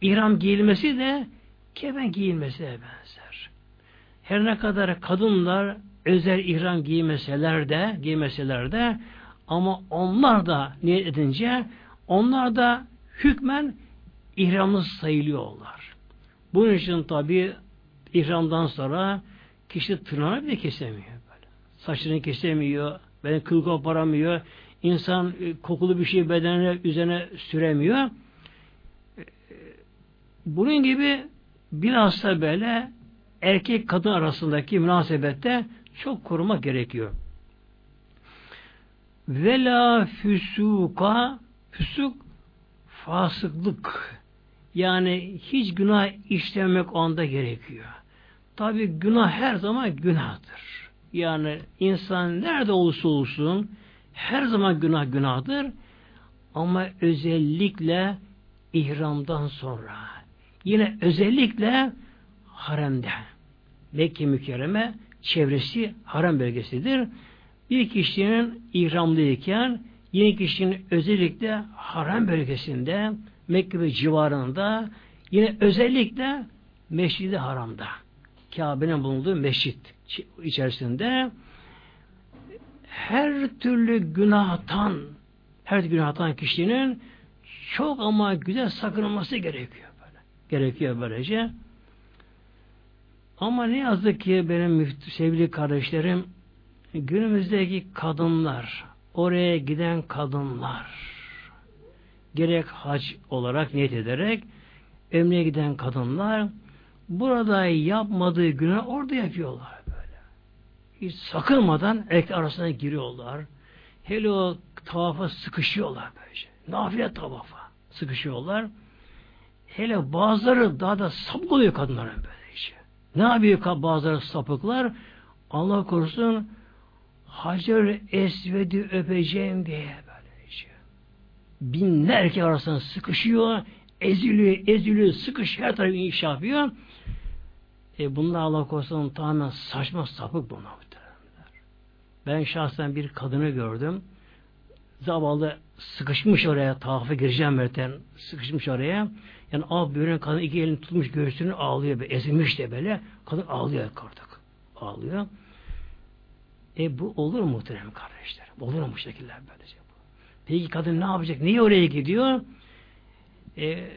S1: İhram giyilmesi de kefen giyilmesine benzer. Her ne kadar kadınlar özel ihram giymeseler de giymeseler de ama onlar da niyet edince onlar da hükmen ihramlı sayılıyorlar. Bunun için tabi ihramdan sonra kişi tırnağını bile kesemiyor. Böyle. Saçını kesemiyor, beden kıl koparamıyor, insan e, kokulu bir şey bedenine üzerine süremiyor. E, bunun gibi bilhassa böyle erkek kadın arasındaki münasebette çok koruma gerekiyor. Vela füsuka füsuk fasıklık yani hiç günah işlemek o anda gerekiyor. Tabi günah her zaman günahtır. Yani insan nerede olursa olsun her zaman günah günahdır. Ama özellikle ihramdan sonra yine özellikle haremde Mekke mükerreme çevresi harem bölgesidir. Bir kişinin ihramlıyken yine kişinin özellikle harem bölgesinde Mekke ve civarında yine özellikle Meşridi Haram'da Kabe'nin bulunduğu mescit içerisinde her türlü günahtan her türlü günahtan kişinin çok ama güzel sakınılması gerekiyor böyle. Gerekiyor böylece. Ama ne yazık ki benim sevgili kardeşlerim günümüzdeki kadınlar oraya giden kadınlar gerek hac olarak niyet ederek emniye giden kadınlar burada yapmadığı günah orada yapıyorlar böyle. Hiç sakınmadan erkek arasına giriyorlar. Hele o tavafa sıkışıyorlar böylece. Nafile tavafa sıkışıyorlar. Hele bazıları daha da sapık oluyor kadınların böylece. Ne yapıyor bazıları sapıklar? Allah korusun Hacer Esved'i öpeceğim diye böylece. Binler erkek arasında sıkışıyor, eziliyor, eziliyor, sıkışıyor, her tarafı iş yapıyor. E bunlar Allah korusun tamamen saçma sapık bunlar. Ben şahsen bir kadını gördüm. Zavallı sıkışmış oraya, tavafa gireceğim merten, sıkışmış oraya. Yani av böğren kadın iki elini tutmuş göğsünü ağlıyor, böyle, ezilmiş de böyle. Kadın ağlıyor artık. Ağlıyor. E bu olur mu muhterem kardeşler? Olur mu bu şekiller böylece? Peki kadın ne yapacak? Niye oraya gidiyor? E,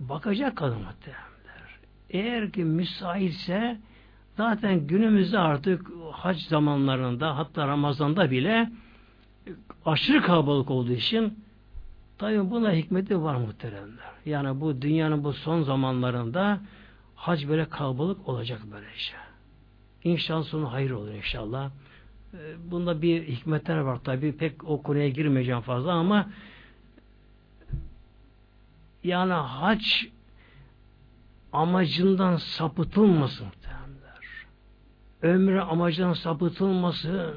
S1: bakacak kadın muhteremler. Eğer ki müsaitse zaten günümüzde artık hac zamanlarında hatta Ramazan'da bile aşırı kalabalık olduğu için tabi buna hikmeti var muhteremler. Yani bu dünyanın bu son zamanlarında hac böyle kalabalık olacak böyle şey. İnşallah sonu hayır olur inşallah. Ee, bunda bir hikmetler var tabi. Pek o konuya girmeyeceğim fazla ama yani hac amacından sapıtılmasın muhtemelenler. Ömrü amacından sapıtılmasın.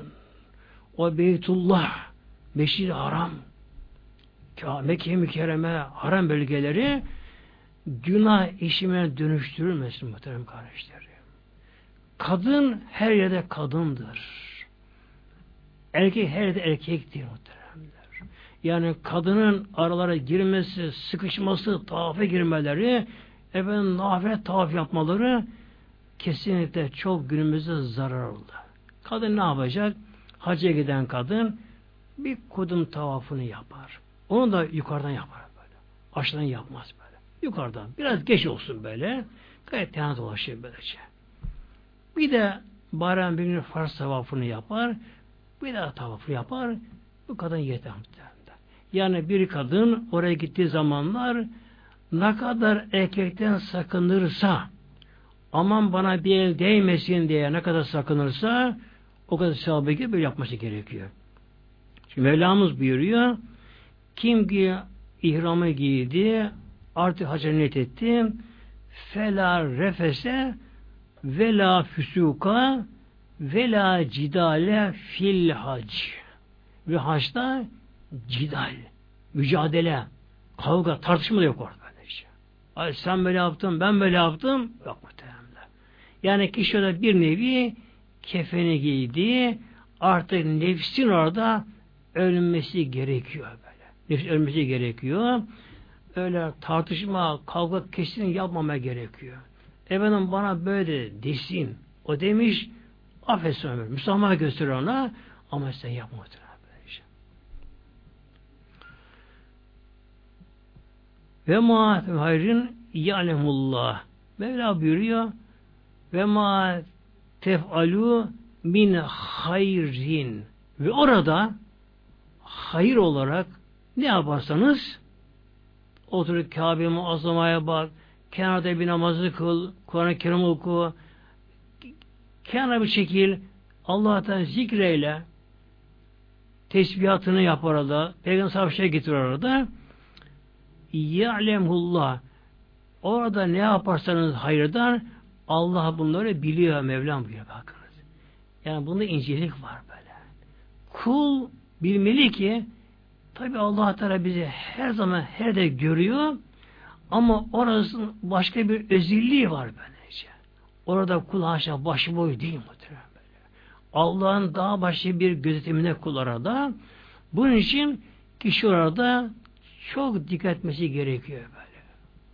S1: O Beytullah, Beşir Haram, Mekke mükerreme haram bölgeleri günah işime dönüştürülmesin muhterem kardeşlerim. Kadın her yerde kadındır. Erkek her yerde erkektir muhteremler. Yani kadının aralara girmesi, sıkışması, tavafa girmeleri, efendim nafile tavaf yapmaları kesinlikle çok günümüzde zararlı. Kadın ne yapacak? Hacca giden kadın bir kudum tavafını yapar. Onu da yukarıdan yapar böyle. Aşağıdan yapmaz böyle. Yukarıdan. Biraz geç olsun böyle. Gayet yana dolaşıyor böylece. Bir de bayram bir gün farz tavafını yapar. Bir daha tavafı yapar. Bu kadın yeter. Yani bir kadın oraya gittiği zamanlar ne kadar erkekten sakınırsa aman bana bir el değmesin diye ne kadar sakınırsa o kadar sahabe gibi yapması gerekiyor. Şimdi Mevlamız buyuruyor kim ki ihramı giydi artık hacca etti fela refese vela füsuka vela cidale fil hac ve haçta cidal mücadele kavga tartışma da yok orada. Ay sen böyle yaptın ben böyle yaptım yok muhtemelen. Yani kişi de bir nevi kefeni giydi artık nefsin orada ölmesi gerekiyor böyle. Nefis ölmesi gerekiyor. Öyle tartışma, kavga kesin yapmama gerekiyor. Efendim bana böyle desin. O demiş, affetsin ömür. Müsamaha göster ona ama sen yapma Ve ma hayrin ya'lemullah. Mevla buyuruyor ve ma tef'alu min hayrin. Ve orada hayır olarak ne yaparsanız oturup Kabe muazzamaya bak, kenarda bir namazı kıl, Kur'an-ı Kerim oku, kenara bir şekil Allah'tan zikreyle tesbihatını yap orada, Peygamber savaşa getir orada ya'lemullah orada ne yaparsanız hayırdan Allah bunları biliyor Mevlam biliyor bakınız. Yani bunda incelik var böyle. Kul bilmeli ki tabi Allah Teala bizi her zaman her de görüyor ama orasının başka bir özelliği var böylece. Orada kul haşa başıboy değil muhtemelen böyle. Allah'ın daha başka bir gözetimine kul arada. Bunun için kişi orada çok dikkat etmesi gerekiyor böyle.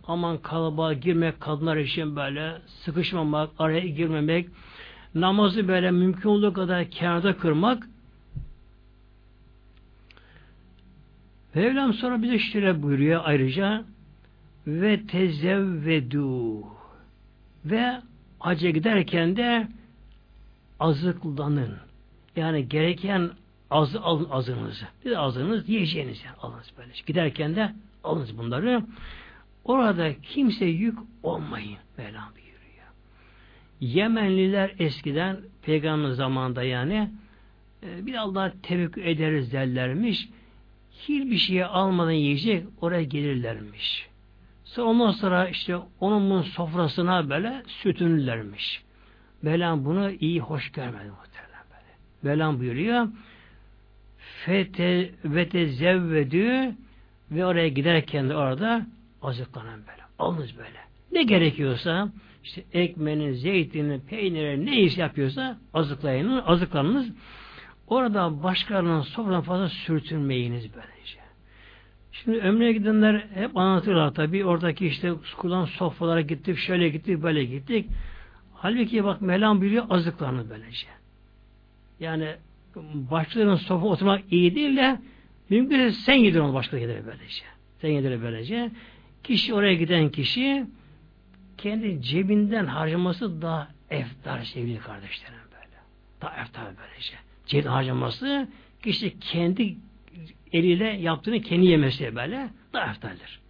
S1: Aman kalabalığa girmek kadınlar için böyle sıkışmamak, araya girmemek, namazı böyle mümkün olduğu kadar kenarda kırmak Mevlam sonra bize şöyle buyuruyor ayrıca ve tezevvedu ve hacca giderken de azıklanın. Yani gereken az, alın azınızı. Bir de azınız yiyeceğiniz yani alınız böyle. Giderken de alınız bunları. Orada kimse yük olmayın. Mevlam buyuruyor. Yemenliler eskiden peygamber zamanında yani e, bir Allah tevekkül ederiz derlermiş. Hiçbir şeye almadan yiyecek oraya gelirlermiş. Sonra ondan sonra işte onun bunun sofrasına böyle sütünürlermiş. Belan bunu iyi hoş görmedi muhtemelen böyle. Belan buyuruyor. Fete ve tezevvedü ve oraya giderken de orada azıklanan böyle. Alınız böyle. Ne gerekiyorsa işte ekmeğini, zeytini, peyniri ne iş yapıyorsa azıklayınız, azıklanınız. Orada başkalarının sofradan fazla sürtünmeyiniz böylece. Şimdi ömreye gidenler hep anlatırlar tabi. Oradaki işte kurulan sofralara gittik, şöyle gittik, böyle gittik. Halbuki bak Mevlam biliyor azıklarını böylece. Yani başkalarının sofra oturmak iyi değil de mümkünse sen yedir onu başka yedir böylece. Sen yedir böylece. Kişi oraya giden kişi kendi cebinden harcaması daha eftar sevgili kardeşlerim böyle. Daha eftar böylece. Cebin harcaması kişi kendi eliyle yaptığını kendi yemesi böyle daha eftaldir.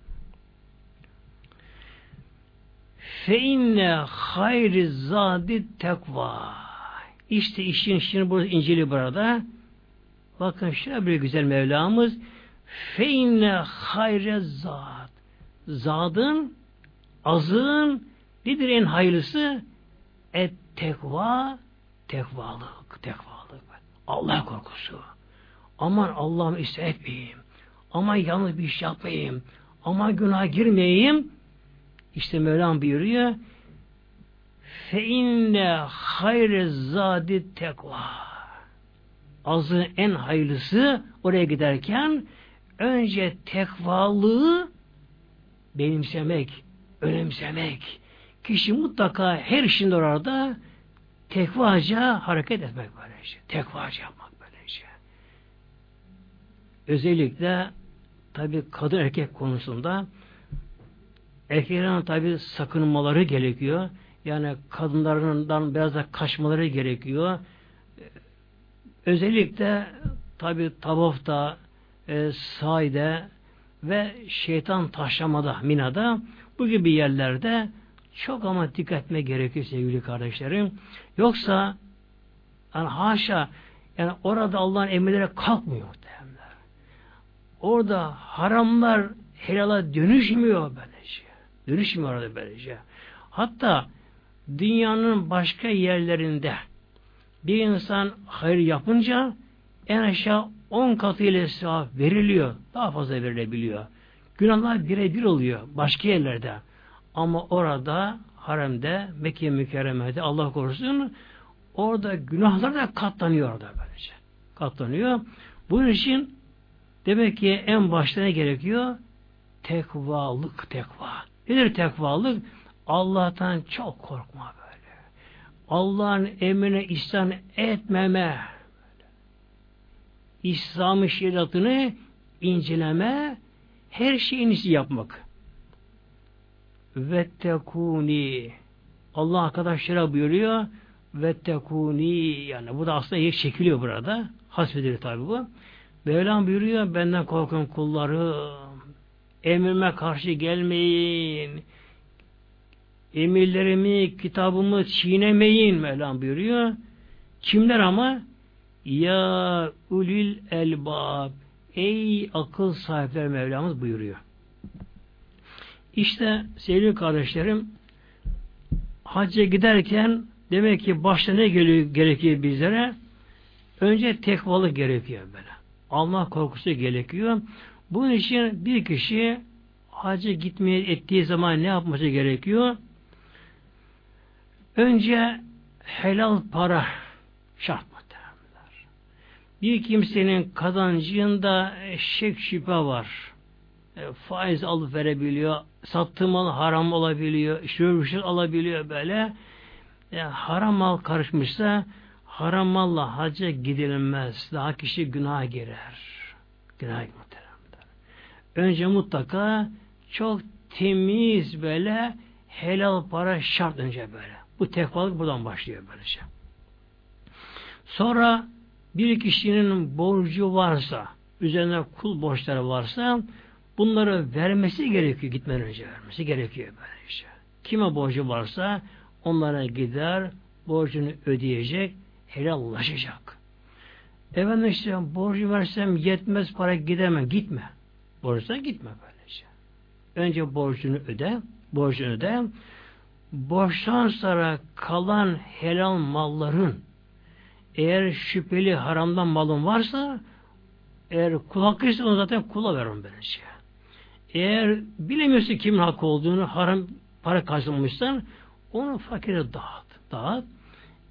S1: Fe inne hayri zadi tekva İşte işin işini burada inceli burada. Bakın şöyle bir güzel Mevlamız fe inne hayre zat. Zadın, azın nedir en hayırlısı? Et tekva, tekvalık, tekvalık. Allah korkusu. Aman Allah'ım iste etmeyeyim. Aman yanlış bir iş yapmayayım. Aman günah girmeyeyim. İşte Mevlam buyuruyor. Fe inne hayre zadi tekva. Azın en hayırlısı oraya giderken önce tekvalığı benimsemek, önemsemek. Kişi mutlaka her işinde orada tekvaca hareket etmek böylece. Tekvaca yapmak böylece. Özellikle tabi kadın erkek konusunda erkeklerin tabi sakınmaları gerekiyor. Yani kadınlarından biraz da kaçmaları gerekiyor. Özellikle tabi tavafta, e, sahide ve şeytan taşlamada, minada bu gibi yerlerde çok ama dikkat etme gerekiyor sevgili kardeşlerim. Yoksa yani haşa yani orada Allah'ın emirlere kalkmıyor muhtemelenler. Orada haramlar helala dönüşmüyor böylece. Dönüşmüyor orada böylece. Hatta dünyanın başka yerlerinde bir insan hayır yapınca en aşağı on katıyla sevap veriliyor. Daha fazla verilebiliyor. Günahlar birebir oluyor başka yerlerde. Ama orada haremde, Mekke mükerremede Allah korusun orada günahlar da katlanıyor orada böylece. Katlanıyor. Bunun için demek ki en başta ne gerekiyor? Tekvalık, tekva. Nedir tekvalık? Allah'tan çok korkma böyle. Allah'ın emrine isyan etmeme. İslam'ın şeriatını inceleme, her şeyin iyisi yapmak. Vettekuni Allah arkadaşlara buyuruyor Vettekuni yani bu da aslında çekiliyor burada. Hasbedilir tabi bu. Mevlam buyuruyor benden korkun kullarım. Emrime karşı gelmeyin. Emirlerimi, kitabımı çiğnemeyin Mevlam buyuruyor. Kimler ama? Ya ulil elbab Ey akıl sahipleri Mevlamız buyuruyor. İşte sevgili kardeşlerim hacca giderken demek ki başta ne geliyor, gerekiyor bizlere? Önce tekvalık gerekiyor böyle. Allah korkusu gerekiyor. Bunun için bir kişi hacca gitmeye ettiği zaman ne yapması gerekiyor? Önce helal para şart muhtemelenler. Bir kimsenin kazancında şek şüphe var. E, faiz alıp verebiliyor. Sattığı mal haram olabiliyor. Şöyle alabiliyor böyle. E, haram mal karışmışsa haram malla hacca gidilmez. Daha kişi günah girer. Günah muhteremler. Önce mutlaka çok temiz böyle helal para şart önce böyle. Bu tekvalık buradan başlıyor böylece. Sonra bir kişinin borcu varsa, üzerine kul borçları varsa bunları vermesi gerekiyor gitmeden önce vermesi gerekiyor böylece. Kime borcu varsa onlara gider, borcunu ödeyecek, helallaşacak. Efendim işte borcu versem yetmez para gidemem. Gitme. Borçtan gitme böylece. Önce borcunu öde, borcunu öde. Borçtan sonra kalan helal malların eğer şüpheli haramdan malın varsa eğer kul hakkıysa onu zaten kula ver onu böylece. Eğer bilemiyorsun kimin hakkı olduğunu haram para kazanmışsan onu fakire dağıt. Dağıt.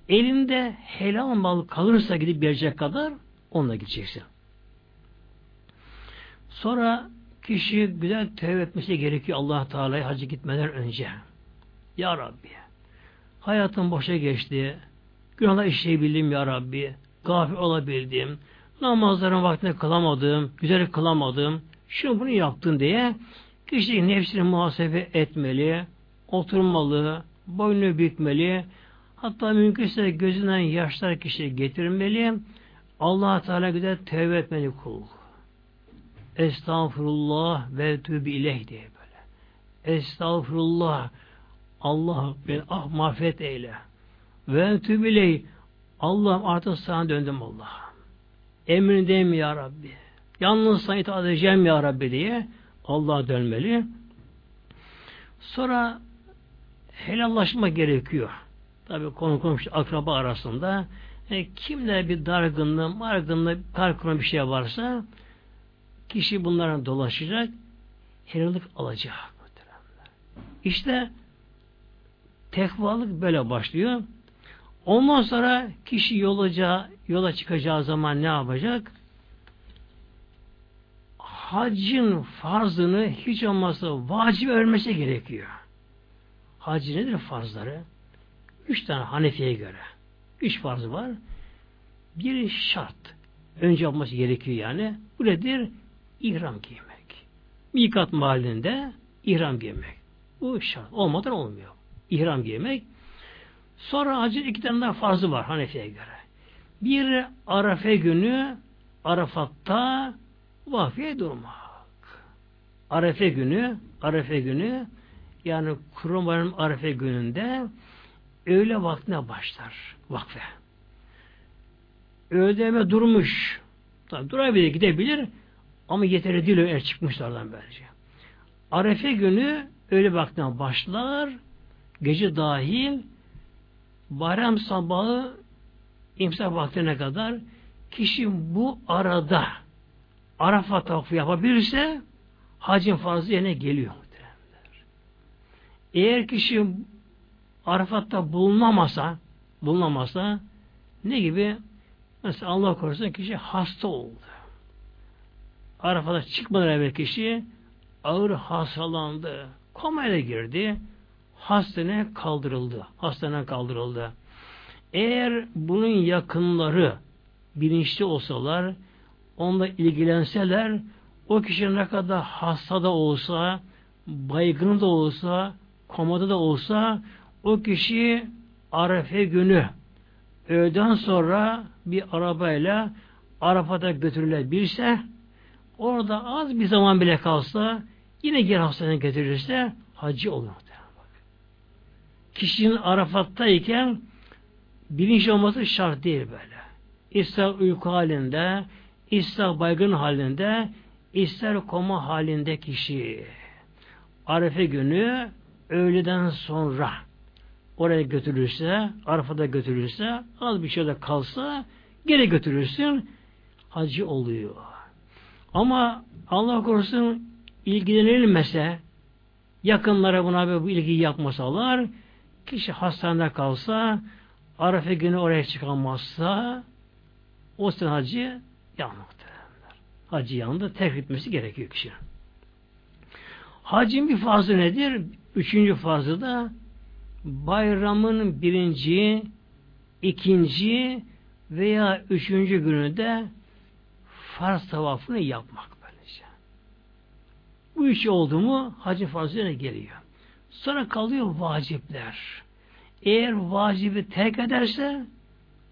S1: Elinde helal mal kalırsa gidip verecek kadar onunla gideceksin. Sonra kişi güzel tevbe etmesi gerekiyor allah Teala'ya hacı gitmeden önce. Ya Rabbi hayatım boşa geçti. Günahlar işleyebildim Ya Rabbi. Gafil olabildim. Namazların vaktinde kılamadım. Güzel kılamadım. Şunu bunu yaptın diye kişi nefsini muhasebe etmeli. Oturmalı. Boynunu bükmeli. Hatta mümkünse gözünden yaşlar kişi getirmeli. allah Teala güzel tevbe etmeli kul. Estağfurullah ve tübü ileyh diye böyle. Estağfurullah Allah ben ah mağfiret eyle. Ve tübü ileyh Allah'ım artık sana döndüm Allah. Emrindeyim ya Rabbi. Yalnız sana itaat edeceğim ya Rabbi diye Allah'a dönmeli. Sonra helallaşma gerekiyor. Tabi konu komşu akraba arasında e, kimle bir dargınlığı, margınlığı, kalkma bir şey varsa kişi bunlara dolaşacak, helallik alacak. İşte tekvalık böyle başlıyor. Ondan sonra kişi yolaca, yola çıkacağı zaman ne yapacak? Haccın farzını hiç olmazsa vacip örmesi gerekiyor. Hac nedir farzları? Üç tane Hanefi'ye göre. Üç farzı var. Bir şart. Önce yapması gerekiyor yani. Bu nedir? İhram giymek. Mikat mahallinde ihram giymek. Bu şart. Olmadan olmuyor. İhram giymek. Sonra hacın iki tane daha farzı var Hanefi'ye göre. Bir Arafe günü Arafat'ta vafiye durmak. Arefe günü, Arefe günü yani Kurban Arefe gününde öğle vaktine başlar vakfe. Öğleme durmuş. Tabi durabilir, gidebilir ama yeteri değil eğer çıkmışlardan böylece. Arefe günü öğle vaktine başlar, gece dahil bayram sabahı imsak vaktine kadar kişi bu arada Arafat tavafı yapabilirse hacin farzı yerine geliyor. Eğer kişi Arafat'ta bulunamasa bulunamasa ne gibi? Mesela Allah korusun kişi hasta oldu. Arafat'a çıkmadan evvel kişi ağır hastalandı. Komaya girdi. Hastaneye kaldırıldı. Hastaneye kaldırıldı. Eğer bunun yakınları bilinçli olsalar, onunla ilgilenseler, o kişi ne kadar hasta da olsa, baygın da olsa, komada da olsa, o kişi Arefe günü öğleden sonra bir arabayla Arafat'a götürülebilirse orada az bir zaman bile kalsa yine geri hastaneye getirirse hacı olur. Kişinin Arafat'tayken bilinç olması şart değil böyle. İster uyku halinde, ister baygın halinde, ister koma halinde kişi. Arefe günü öğleden sonra oraya götürülürse, Arafat'a götürülürse, az bir şeyde kalsa geri götürürsün, hacı oluyor. Ama Allah korusun ilgilenilmese, yakınlara buna bu ilgiyi yapmasalar, kişi hastanede kalsa, Arafa günü oraya çıkamazsa, o sene hacı yanmaktır. Hacı yanında terk etmesi gerekiyor kişinin. Hacın bir fazı nedir? Üçüncü fazı da bayramın birinci, ikinci veya üçüncü gününde farz tavafını yapmak böylece. Bu üç oldu mu hacı farzına geliyor. Sonra kalıyor vacipler. Eğer vacibi terk ederse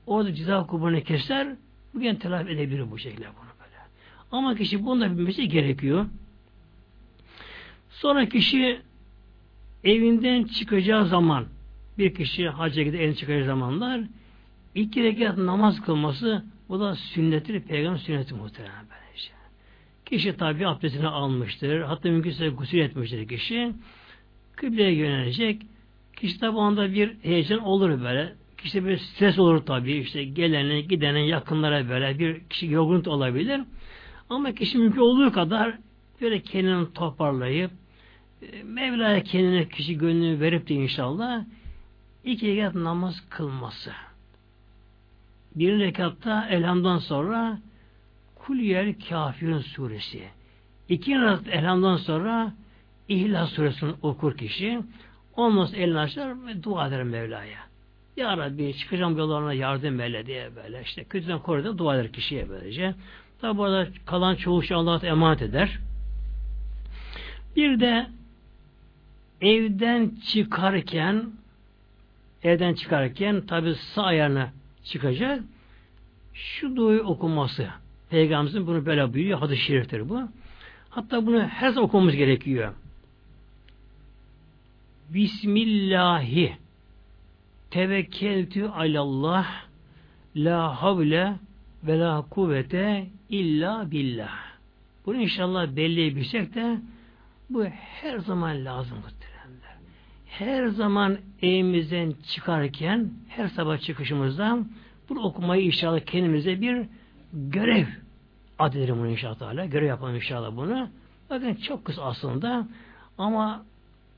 S1: orada ceza kurbanı keser bugün telafi edebilir bu şekilde bunu böyle. Ama kişi bunu da bilmesi gerekiyor. Sonra kişi evinden çıkacağı zaman bir kişi hacca gidip evine çıkacağı zamanlar iki rekat namaz kılması bu da sünnettir, peygamber sünneti muhtemelen böylece. Kişi tabi abdestini almıştır. Hatta mümkünse gusül etmiştir kişi. Kıbleye yönelecek. Kişi tabi anda bir heyecan olur böyle. Kişi bir stres olur tabi. İşte gelene, gidene, yakınlara böyle bir kişi yorgun olabilir. Ama kişi mümkün olduğu kadar böyle kendini toparlayıp e, Mevla'ya kendine kişi gönlünü verip de inşallah iki rekat namaz kılması. Bir rekatta elhamdan sonra Kulyer Kafirun suresi. İki rekat elhamdan sonra İhlas suresini okur kişi. Ondan sonra elini açar ve dua eder Mevla'ya. Ya Rabbi çıkacağım yollarına yardım eyle diye böyle işte kötüden koru da dua eder kişiye böylece. Tabi burada kalan çoğu şey Allah'a emanet eder. Bir de evden çıkarken evden çıkarken tabi sağ ayağına çıkacak şu duayı okuması Peygamberimizin bunu böyle buyuruyor. Hadis-i şeriftir bu. Hatta bunu her zaman okumamız gerekiyor. Bismillahi tevekkeltü alallah La havle ve la kuvvete illa billah. Bunu inşallah belleyebilsek de bu her zaman lazım muhteremler. Her zaman evimizden çıkarken, her sabah çıkışımızdan bunu okumayı inşallah kendimize bir görev adelim bunu inşallah. Görev yapalım inşallah bunu. Bakın çok kısa aslında ama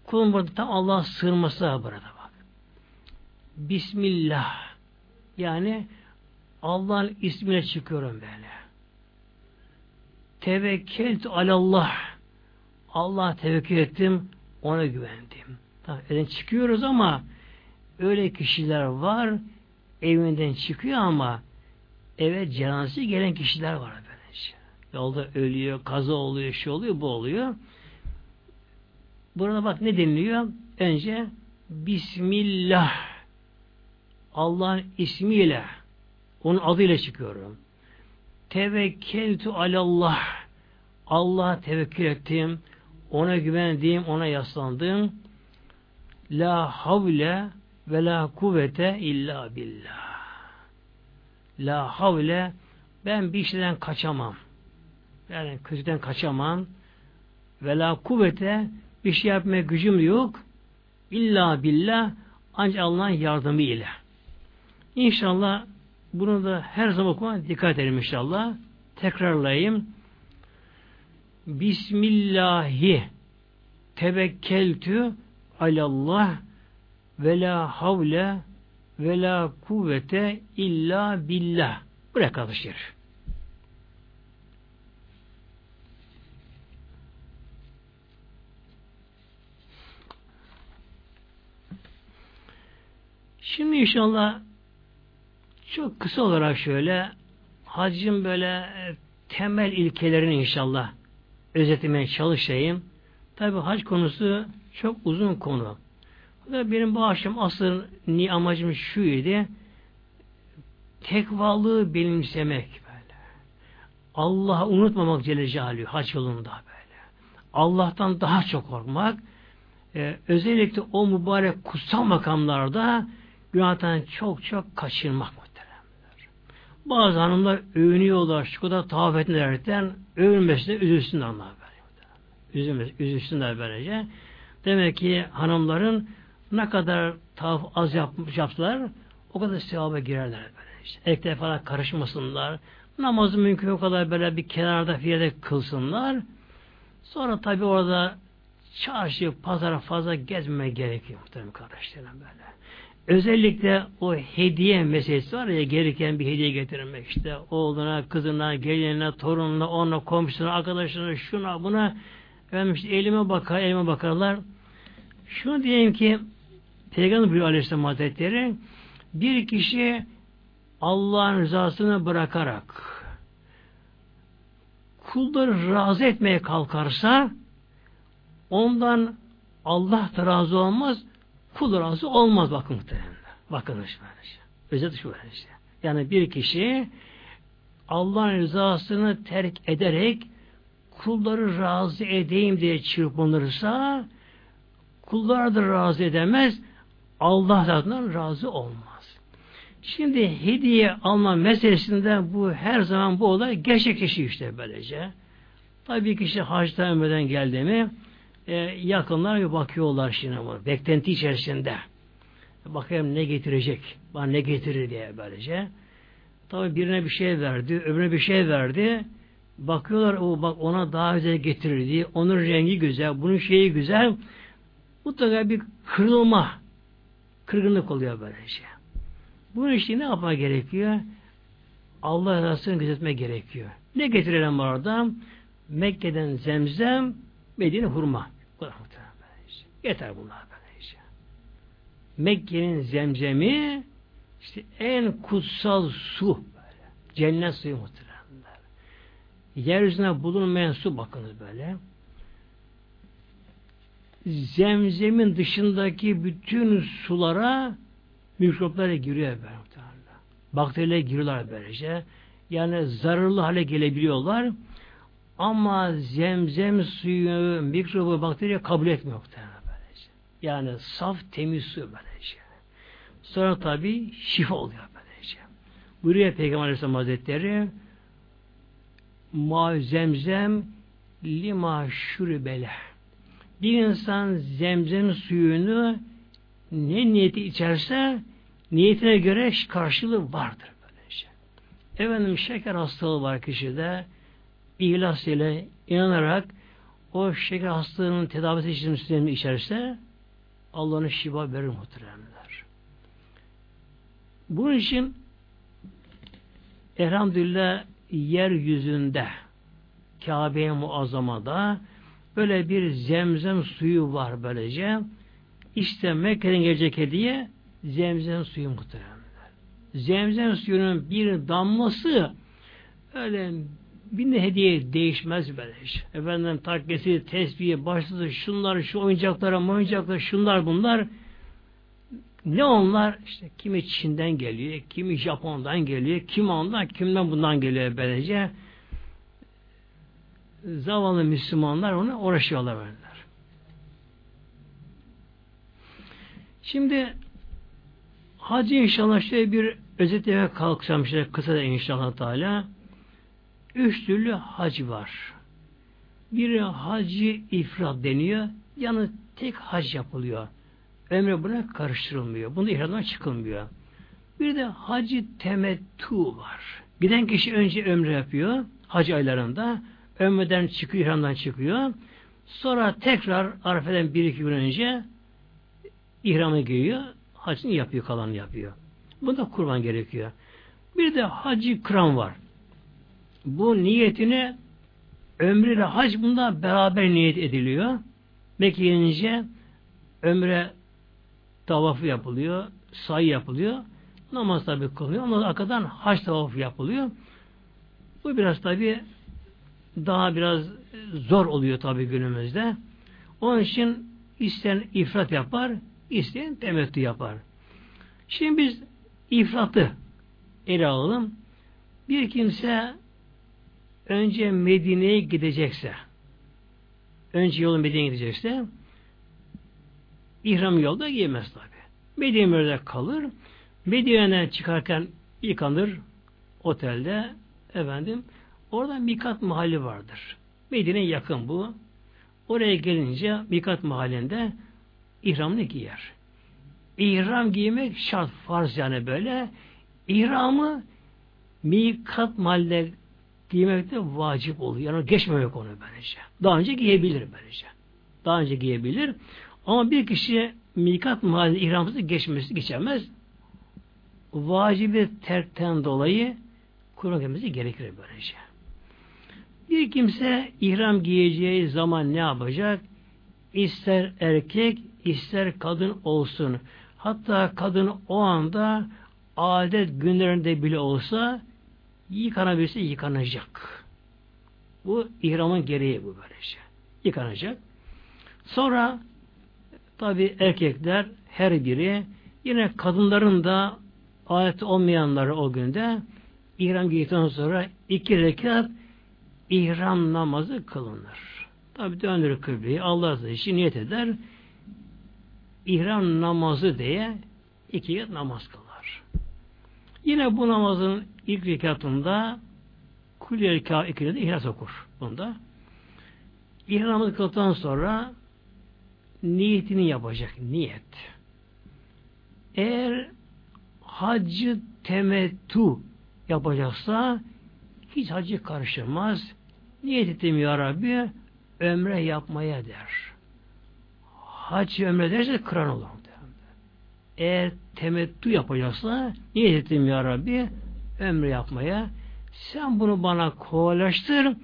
S1: kulun burada tam Allah'a sığınması burada bak. Bismillah. Yani Allah'ın ismine çıkıyorum böyle. Tevekkeltu alallah. Allah tevekkül ettim, ona güvendim. Tabii evden çıkıyoruz ama öyle kişiler var, evinden çıkıyor ama eve cenazesi gelen kişiler var böylece. Yolda ölüyor, kaza oluyor, şey oluyor, bu oluyor. Burada bak ne deniliyor? Önce Bismillah Allah'ın ismiyle onun adıyla çıkıyorum. Tevekkeltu alallah Allah'a tevekkül ettim. Ona güvendim, ona yaslandım. La havle ve la kuvvete illa billah. La havle ben bir şeyden kaçamam. Yani kötüden kaçamam. Ve la kuvvete bir şey yapmaya gücüm yok. İlla billah ancak Allah'ın yardımı ile. İnşallah bunu da her zaman okumaya dikkat edelim inşallah. Tekrarlayayım. Bismillahi tevekkeltü alallah ve la havle ve la kuvvete illa billah. Buraya kalışır. Şimdi inşallah çok kısa olarak şöyle hacın böyle e, temel ilkelerini inşallah özetlemeye çalışayım. Tabi hac konusu çok uzun konu. Benim bu akşam asıl ni amacım şuydu. Tekvalığı benimsemek böyle. Allah'ı unutmamak Celle Celaluhu hac yolunda böyle. Allah'tan daha çok korkmak. Ee, özellikle o mübarek kutsal makamlarda günahtan çok çok kaçırmak muhteremler. Bazı hanımlar övünüyorlar, şu kadar tavaf ettilerden övünmesine üzülsünler onlar. Üzülmez, üzülsünler böylece. Demek ki hanımların ne kadar tavaf az yapmış yaptılar, o kadar sevaba girerler böyle işte. Erkekler falan karışmasınlar. Namazı mümkün o kadar böyle bir kenarda bir yerde kılsınlar. Sonra tabi orada çarşı, pazara fazla gezmeme gerekiyor muhtemelen kardeşlerim böyle. Özellikle o hediye meselesi var ya gereken bir hediye getirmek işte oğluna, kızına, gelinine, torununa, ona, komşusuna, arkadaşına, şuna, buna efendim işte elime bakar, elime bakarlar. Şunu diyeyim ki Peygamber buyuruyor Aleyhisselam Hazretleri bir kişi Allah'ın rızasını bırakarak kulları razı etmeye kalkarsa ondan Allah da razı olmaz kul razı olmaz bakın muhtemelen. Bakın böylece. Özet şu böylece. Yani bir kişi Allah'ın rızasını terk ederek kulları razı edeyim diye çırpınırsa kullar da razı edemez Allah zaten razı olmaz. Şimdi hediye alma meselesinde bu her zaman bu olay gerçekleşiyor işte böylece. Tabii kişi hacda ömreden geldi mi e, yakınlar bir bakıyorlar şimdi bunu. Beklenti içerisinde. Bakayım ne getirecek. Bana ne getirir diye böylece. Tabi birine bir şey verdi, öbürüne bir şey verdi. Bakıyorlar o bak ona daha güzel getirirdi. Onun rengi güzel, bunun şeyi güzel. Mutlaka bir kırılma, kırgınlık oluyor böylece. Bunun için ne yapma gerekiyor? Allah razısını gözetme gerekiyor. Ne getirelim orada? Mekke'den zemzem, Medine hurma. Yeter bunlar böylece. Mekke'nin zemzemi işte en kutsal su böyle. Cennet suyu muhteremler. Yeryüzüne bulunmayan su bakınız böyle. Zemzemin dışındaki bütün sulara mikroplara giriyor böyle. Bakteriler giriyorlar böylece. Yani zararlı hale gelebiliyorlar. Ama zemzem suyu mikrobu bakteri kabul etmiyor muhtemelen. Yani saf temiz su böylece. Sonra tabi şifa oluyor böylece. Buraya Peygamber Aleyhisselam Hazretleri ma zemzem lima şuribele bir insan zemzem suyunu ne niyeti içerse niyetine göre karşılığı vardır. Böylece. Efendim şeker hastalığı var kişide ihlas ile inanarak o şeker hastalığının tedavisi için içerse Allah'ın şifa verir muhteremler. Bunun için elhamdülillah yeryüzünde Kabe-i Muazzama'da böyle bir zemzem suyu var böylece. İşte Mekke'den gelecek hediye zemzem suyu muhteremler. Zemzem suyunun bir damlası öyle bir hediye değişmez böylece. Efendim takkesi, tesbihi, başlısı, şunlar, şu oyuncaklara, oyuncaklar, şunlar bunlar ne onlar? İşte kimi Çin'den geliyor, kimi Japon'dan geliyor, kim ondan, kimden bundan geliyor böylece. Zavallı Müslümanlar ona uğraşıyorlar böyleler. Şimdi hacı inşallah şöyle bir özetlemeye kalksam şöyle kısa da inşallah Teala. Üç türlü hac var. Biri hacı ifrat deniyor. Yani tek hac yapılıyor. Ömre buna karıştırılmıyor. Bunda ihramdan çıkılmıyor. Bir de hacı temettu var. Giden kişi önce ömre yapıyor. Hac aylarında. Ömreden çıkıyor, ihramdan çıkıyor. Sonra tekrar Arafe'den bir iki gün önce ihramı giyiyor. Hacını yapıyor, kalanı yapıyor. Bunda kurban gerekiyor. Bir de hacı kram var. Bu niyetine ömrü ile hac bunda beraber niyet ediliyor. Mekke'ye gelince ömre tavafı yapılıyor, sayı yapılıyor. Namaz tabi kılıyor. Ondan arkadan hac tavafı yapılıyor. Bu biraz tabi daha biraz zor oluyor tabi günümüzde. Onun için isteyen ifrat yapar, isteyen temettü yapar. Şimdi biz ifratı ele alalım. Bir kimse önce Medine'ye gidecekse önce yolun Medine'ye gidecekse ihram yolda giyemez tabi. Medine'de kalır. Medine'den çıkarken yıkanır otelde efendim orada Mikat mahalli vardır. Medine yakın bu. Oraya gelince Mikat mahallinde ihramını giyer. İhram giymek şart farz yani böyle. İhramı Mikat mahalle giymek de vacip oluyor. Yani geçmemek onu böylece. Daha önce giyebilir böylece. Daha önce giyebilir. Ama bir kişi mikat mahallinde ihramsız geçmesi geçemez. Vacibi terkten dolayı Kur'an gelmesi gerekir böylece. Bir kimse ihram giyeceği zaman ne yapacak? İster erkek, ister kadın olsun. Hatta kadın o anda adet günlerinde bile olsa yıkanabilirse yıkanacak. Bu ihramın gereği bu böylece. Yıkanacak. Sonra tabi erkekler her biri yine kadınların da adet olmayanları o günde ihram giydikten sonra iki rekat ihram namazı kılınır. Tabi döndürür kıbleyi Allah için niyet eder ihram namazı diye iki rekat namaz kılar. Yine bu namazın ilk rekatında Kulyel Kâikide de ihlas okur bunda. İhramı kıldıktan sonra niyetini yapacak. Niyet. Eğer hacı temettu yapacaksa hiç hacı karıştırmaz. Niyet ettim ya Rabbi ömre yapmaya der. Hac ömre derse kıran olur. Eğer temettü yapacaksa niyet ettim ya Rabbi ömre yapmaya. Sen bunu bana kolaylaştır.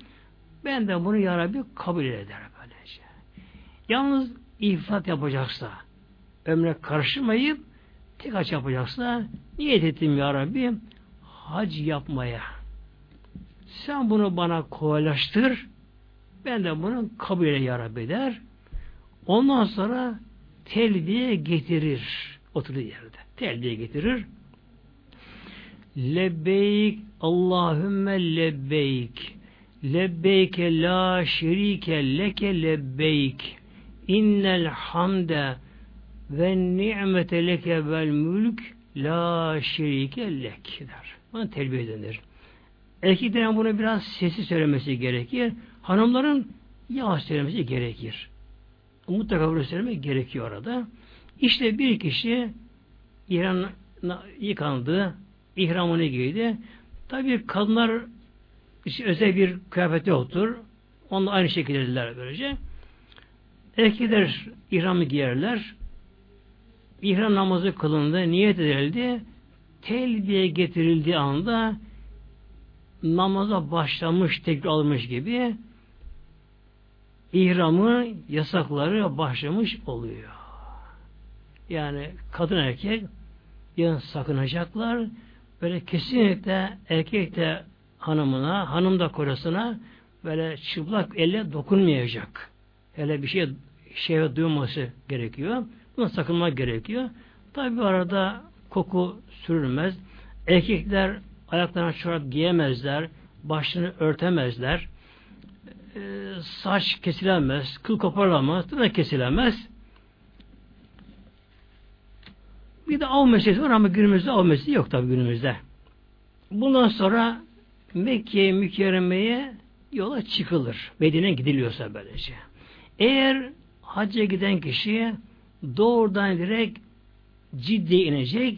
S1: Ben de bunu ya Rabbi kabul eder böylece. Yalnız ifrat yapacaksa ömre karışmayıp tek aç yapacaksa niyet ettim ya Rabbi hac yapmaya. Sen bunu bana kolaylaştır. Ben de bunu kabul ya Rabbi der. Ondan sonra telbiye getirir. Oturduğu yerde. Telbiye getirir. Lebbeyk Allahümme lebbeyk lebbeyke la şerike leke lebbeyk innel hamde ve ni'mete leke vel mülk la şerike lek der. Ona telbiye denir. Erkeklerin bunu biraz sessiz söylemesi gerekir. Hanımların yavaş söylemesi gerekir. Mutlaka bunu söylemek gerekiyor orada. İşte bir kişi İran yıkandı, ihramını giydi. Tabi kadınlar işte özel bir kıyafeti yoktur. Onlar aynı şekildedirler böylece. Erkekler ihramı giyerler. İhram namazı kılındı, niyet edildi. Telbiye getirildiği anda namaza başlamış, tekrar almış gibi ihramı yasakları başlamış oluyor. Yani kadın erkek yan sakınacaklar. Böyle kesinlikle erkek de hanımına, hanım da kocasına böyle çıplak elle dokunmayacak. Hele bir şey şeye duyması gerekiyor. Buna sakınmak gerekiyor. Tabi arada koku sürülmez. Erkekler ayaklarına çorap giyemezler. Başını örtemezler. Ee, saç kesilemez. Kıl koparılamaz. Da kesilemez. Bir de av meselesi var ama günümüzde av meselesi yok tabi günümüzde. Bundan sonra Mekke'ye mükerremeye yola çıkılır. Medine gidiliyorsa böylece. Eğer hacca giden kişi doğrudan direkt ciddi inecek,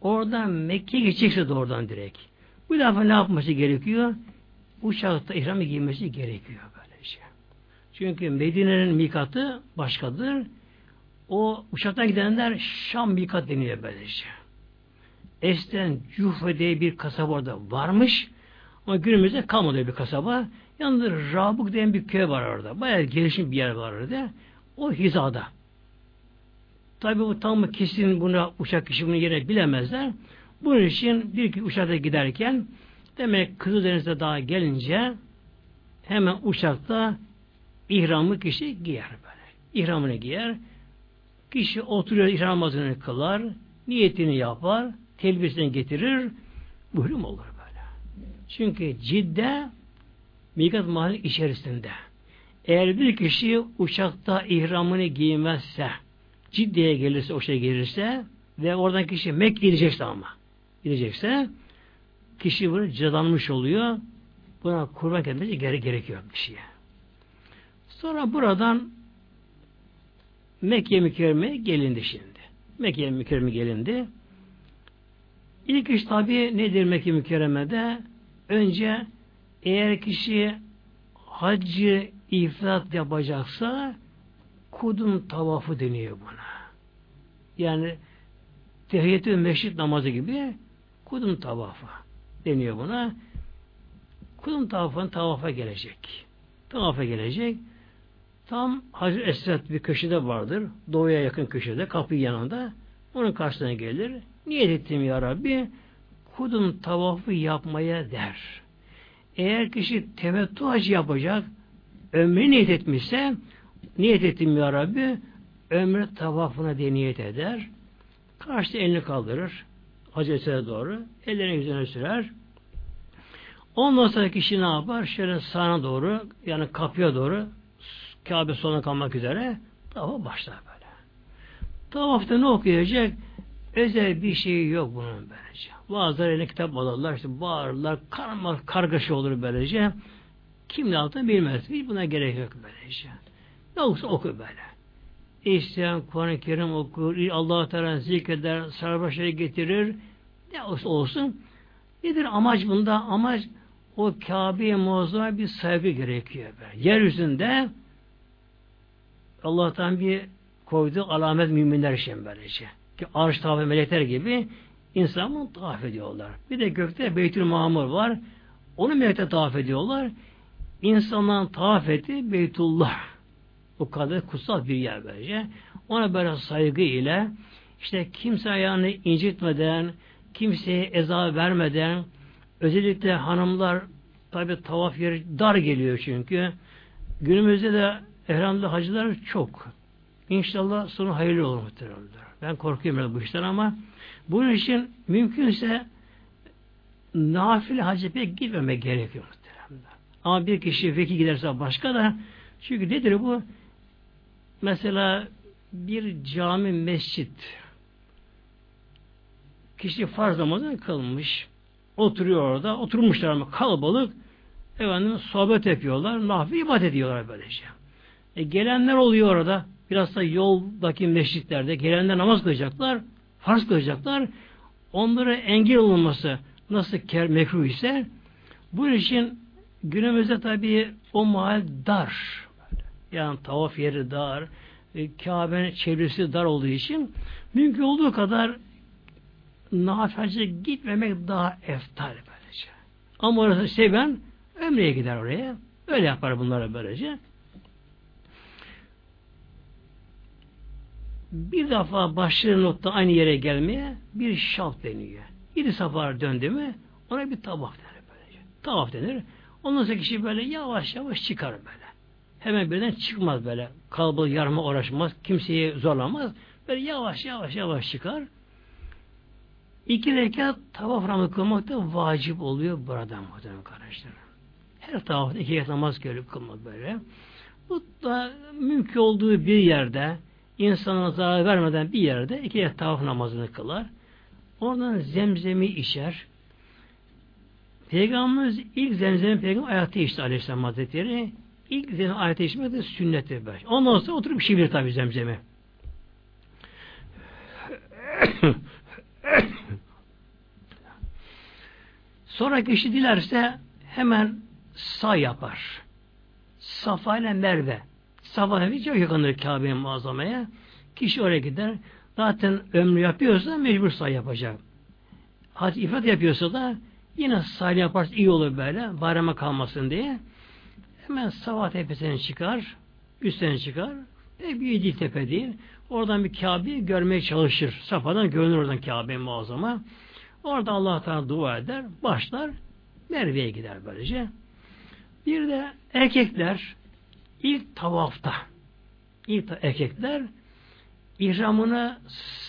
S1: oradan Mekke'ye geçecekse doğrudan direkt. Bu defa ne yapması gerekiyor? Uçakta ihramı giymesi gerekiyor böylece. Çünkü Medine'nin mikatı başkadır. O uçaktan gidenler Şam mikat deniyor böylece. Esten Cuhfe diye bir kasaba orada varmış. Ama günümüzde kalmadı bir kasaba. Yanında Rabuk diye bir köy var orada. Bayağı gelişmiş bir yer var orada. O hizada. Tabi bu tam kesin buna uçak kişi bunu yine bilemezler. Bunun için bir iki uçakta giderken demek Kızıldeniz'de daha gelince hemen uçakta ihramı kişi giyer böyle. İhramını giyer. Kişi oturuyor ihram namazını kılar, niyetini yapar, telbisini getirir, muhrim olur böyle. Çünkü cidde mikat mahalli içerisinde. Eğer bir kişi uçakta ihramını giymezse, ciddiye gelirse, o şey gelirse ve oradan kişi Mek gidecekse ama gidecekse kişi bunu cezalanmış oluyor. Buna kurban etmesi gere gerekiyor bir şeye. Sonra buradan Mekke mükerreme gelindi şimdi. Mekke mükerreme gelindi. İlk iş tabi nedir Mekke mükerremede? Önce eğer kişi hacı ifrat yapacaksa kudun tavafı deniyor buna. Yani tehiyyatü meşrit namazı gibi kudun tavafı deniyor buna. Kudun tavafın tavafa gelecek. Tavafa gelecek. Tam Hacı Esret bir köşede vardır. Doğuya yakın köşede, kapı yanında. Onun karşısına gelir. Niyet ettim ya Rabbi kudum tavafı yapmaya der. Eğer kişi tevettü hacı yapacak, ömrü niyet etmişse niyet ettim ya Rabbi ömrü tavafına diye niyet eder. Karşıda elini kaldırır. Hacı Esret'e doğru. Ellerini yüzüne sürer. Ondan sonra kişi ne yapar? Şöyle sağına doğru yani kapıya doğru Kabe sonuna kalmak üzere tavafa başlar böyle. Tavafta ne okuyacak? Özel bir şey yok bunun böylece. Bazıları eline kitap alırlar, işte bağırırlar, karma, kargaşa olur böylece. Kim ne altını bilmez. Hiç buna gerek yok böylece. Ne olursa oku böyle. İsteyen Kur'an-ı Kerim okur, Allah-u Teala zikreder, sarbaşları getirir. Ne olursa olsun. Nedir amaç bunda? Amaç o Kabe'ye muazzama bir saygı gerekiyor. Böyle. Yeryüzünde Allah'tan bir koyduğu alamet müminler için böylece. Ki arş tavaf melekler gibi insanı tavaf ediyorlar. Bir de gökte Beytül Mamur var. Onu melekler tavaf ediyorlar. İnsanların tavaf ettiği Beytullah. O kadar kutsal bir yer böylece. Ona böyle saygı ile işte kimse ayağını incitmeden, kimseye eza vermeden, özellikle hanımlar tabi tavaf yeri dar geliyor çünkü. Günümüzde de Elhamdülillah hacılar çok. İnşallah sonu hayırlı olur muhtemelen. Ben korkuyorum bu işten ama bunun için mümkünse nafile hacı pek gitmemek gerekiyor muhtemelen. Ama bir kişi vekil giderse başka da çünkü nedir bu? Mesela bir cami mescit kişi farz namazını kılmış. oturuyor orada. Oturmuşlar ama kalabalık. Efendim sohbet yapıyorlar. Nafile ibadet ediyorlar böylece. E, gelenler oluyor orada. Biraz da yoldaki meşritlerde gelenler namaz kılacaklar. Farz kılacaklar. Onlara engel olunması nasıl ker mekruh ise bu için günümüzde tabii o mahal dar. Yani tavaf yeri dar. E, Kabe'nin çevresi dar olduğu için mümkün olduğu kadar nafilece gitmemek daha eftal böylece. Ama orası seven ömreye gider oraya. Öyle yapar bunlara böylece. Bir defa başladığı nokta aynı yere gelmeye bir şalt deniyor. Yedi sefer döndü mü ona bir tavaf denir böylece. Tavaf denir. Ondan sonra kişi böyle yavaş yavaş çıkar böyle. Hemen birden çıkmaz böyle. Kalabalık yarma uğraşmaz. Kimseyi zorlamaz. Böyle yavaş yavaş yavaş çıkar. İki rekat tavaf namazı kılmak da vacip oluyor buradan muhtemelen kardeşlerim. Her tavafta iki rekat namaz kılmak böyle. Bu da mümkün olduğu bir yerde insana zarar vermeden bir yerde iki tavaf namazını kılar. Oradan zemzemi içer. Peygamberimiz ilk zemzemi peygamber ayakta içti Aleyhisselam Hazretleri. İlk zemzemi ayakta içmek de sünnettir. Ondan sonra oturup bir şey bilir tabi zemzemi. Sonra kişi dilerse hemen sağ yapar. Safa ile Merve. Safa ile çok yakındır Kabe'ye muazzamaya. Kişi oraya gider. Zaten ömrü yapıyorsa mecbur sağ yapacak. Hadi ifat yapıyorsa da yine sağ yaparsa iyi olur böyle. Bayrama kalmasın diye. Hemen Safa tepesine çıkar. Üstüne çıkar. E bir değil tepe değil. Oradan bir Kabe'yi görmeye çalışır. Safa'dan görünür oradan Kabe muazzama. Orada Allah Teala dua eder. Başlar. Merve'ye gider böylece. Bir de erkekler ilk tavafta ilk erkekler ihramını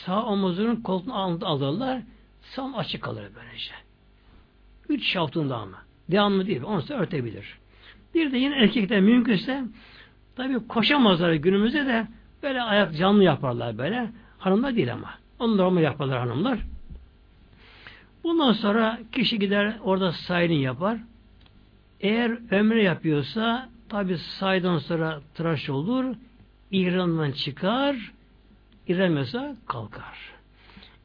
S1: sağ omuzunun koltuğuna alırlar. Sağ açık kalır böylece. Üç şaftında ama. Devamlı değil. Onu ise örtebilir. Bir de yine erkekler mümkünse tabi koşamazlar günümüzde de böyle ayak canlı yaparlar böyle. Hanımlar değil ama. Onlar ama yaparlar hanımlar. Bundan sonra kişi gider orada sayını yapar. Eğer ömre yapıyorsa tabi saydan sonra tıraş olur. İhramdan çıkar. İremese kalkar.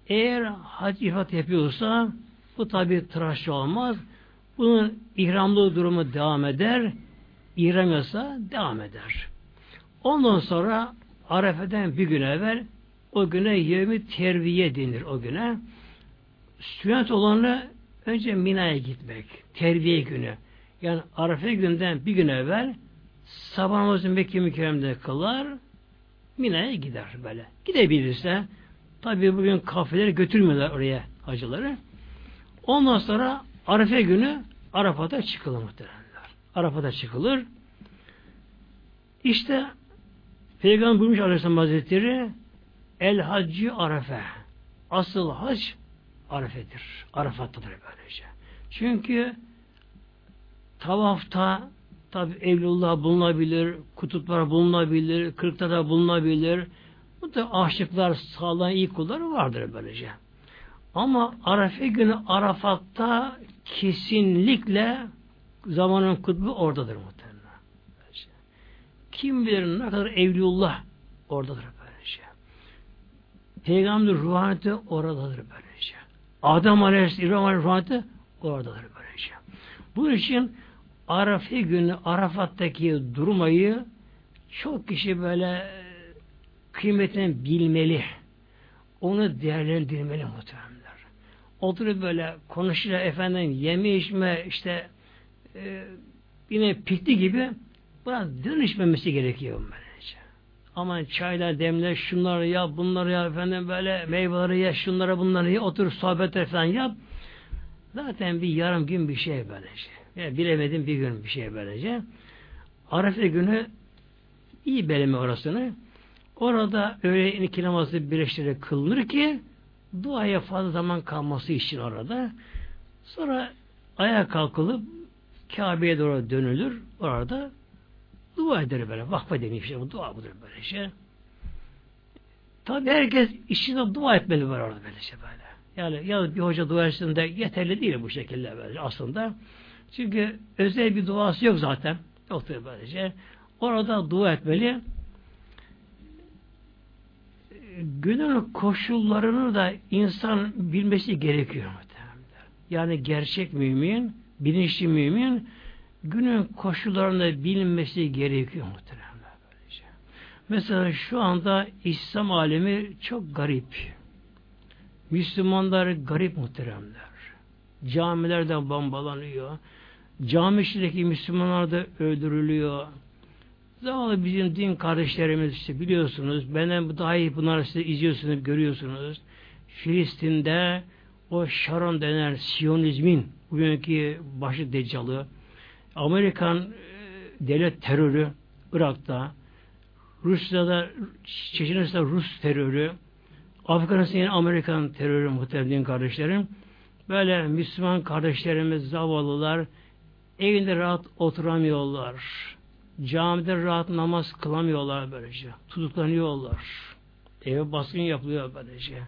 S1: Eğer hac ifat yapıyorsa bu tabi tıraş olmaz. Bunun ihramlı durumu devam eder. İhremese devam eder. Ondan sonra Arefe'den bir gün evvel o güne yevmi terviye denir o güne. Sünnet olanı önce Mina'ya gitmek. Terbiye günü. Yani Arefe günden bir gün evvel sabah namazı Mekke mükerremde kılar Mina'ya gider böyle. Gidebilirse tabi bugün kafileri götürmüyorlar oraya hacıları. Ondan sonra Arefe günü Arafat'a çıkılır muhtemelenler. Arafat'a çıkılır. İşte Peygamber buyurmuş Aleyhisselam Hazretleri El Haccı Arafe. Asıl hac Arafe'dir. Arafat'tadır böylece. Çünkü tavafta tabi evlullah bulunabilir, kutuplar bulunabilir, kırkta bulunabilir. Bu da aşıklar, sağlayan iyi kullar vardır böylece. Ama Arafe günü Arafat'ta kesinlikle zamanın kutbu oradadır muhtemelen. Kim bilir ne kadar evliullah oradadır böylece. Peygamber ruhaniyeti oradadır böylece. Adem Aleyhisselam ruhaniyeti oradadır böylece. Bu için Arafe günü Arafat'taki durmayı çok kişi böyle kıymetini bilmeli. Onu değerlendirmeli muhtemelen. Oturup böyle konuşuyor efendim yeme içme işte e, yine pikti gibi buna dönüşmemesi gerekiyor böylece. Aman çaylar demle şunları yap bunları yap efendim böyle meyveleri ye şunları bunları ye otur sohbet falan yap. Zaten bir yarım gün bir şey böylece. Yani bilemedim bir gün bir şey böylece. Arefe günü iyi beleme orasını. Orada öğle iki namazı birleştirerek kılınır ki duaya fazla zaman kalması için orada. Sonra ayağa kalkılıp Kabe'ye doğru dönülür. Orada dua eder böyle. Vakfa deniyor işte. Bu dua budur böyle şey. Tabi herkes işine dua etmeli var orada böyle şey böyle. Yani ya bir hoca dua etsin de yeterli değil bu şekilde böyle aslında. Çünkü özel bir duası yok zaten. Yoktur böylece. Orada dua etmeli. Günün koşullarını da insan bilmesi gerekiyor. Yani gerçek mümin, bilinçli mümin günün koşullarını bilmesi gerekiyor muhtemelen. Böylece. Mesela şu anda İslam alemi çok garip. Müslümanlar garip muhteremler. Camilerde bombalanıyor. Cami içindeki Müslümanlar da öldürülüyor. Zavallı bizim din kardeşlerimiz işte biliyorsunuz. Benden daha iyi bunları size izliyorsunuz, görüyorsunuz. Filistin'de o Sharon denen Siyonizmin bugünkü başı deccalı Amerikan e, devlet terörü Irak'ta Rusya'da Çeçenistan'da Rus terörü Afganistan'da Amerikan terörü muhtemelen kardeşlerim böyle Müslüman kardeşlerimiz zavallılar evinde rahat oturamıyorlar. Camide rahat namaz kılamıyorlar böylece. Tutuklanıyorlar. Eve baskın yapılıyor böylece.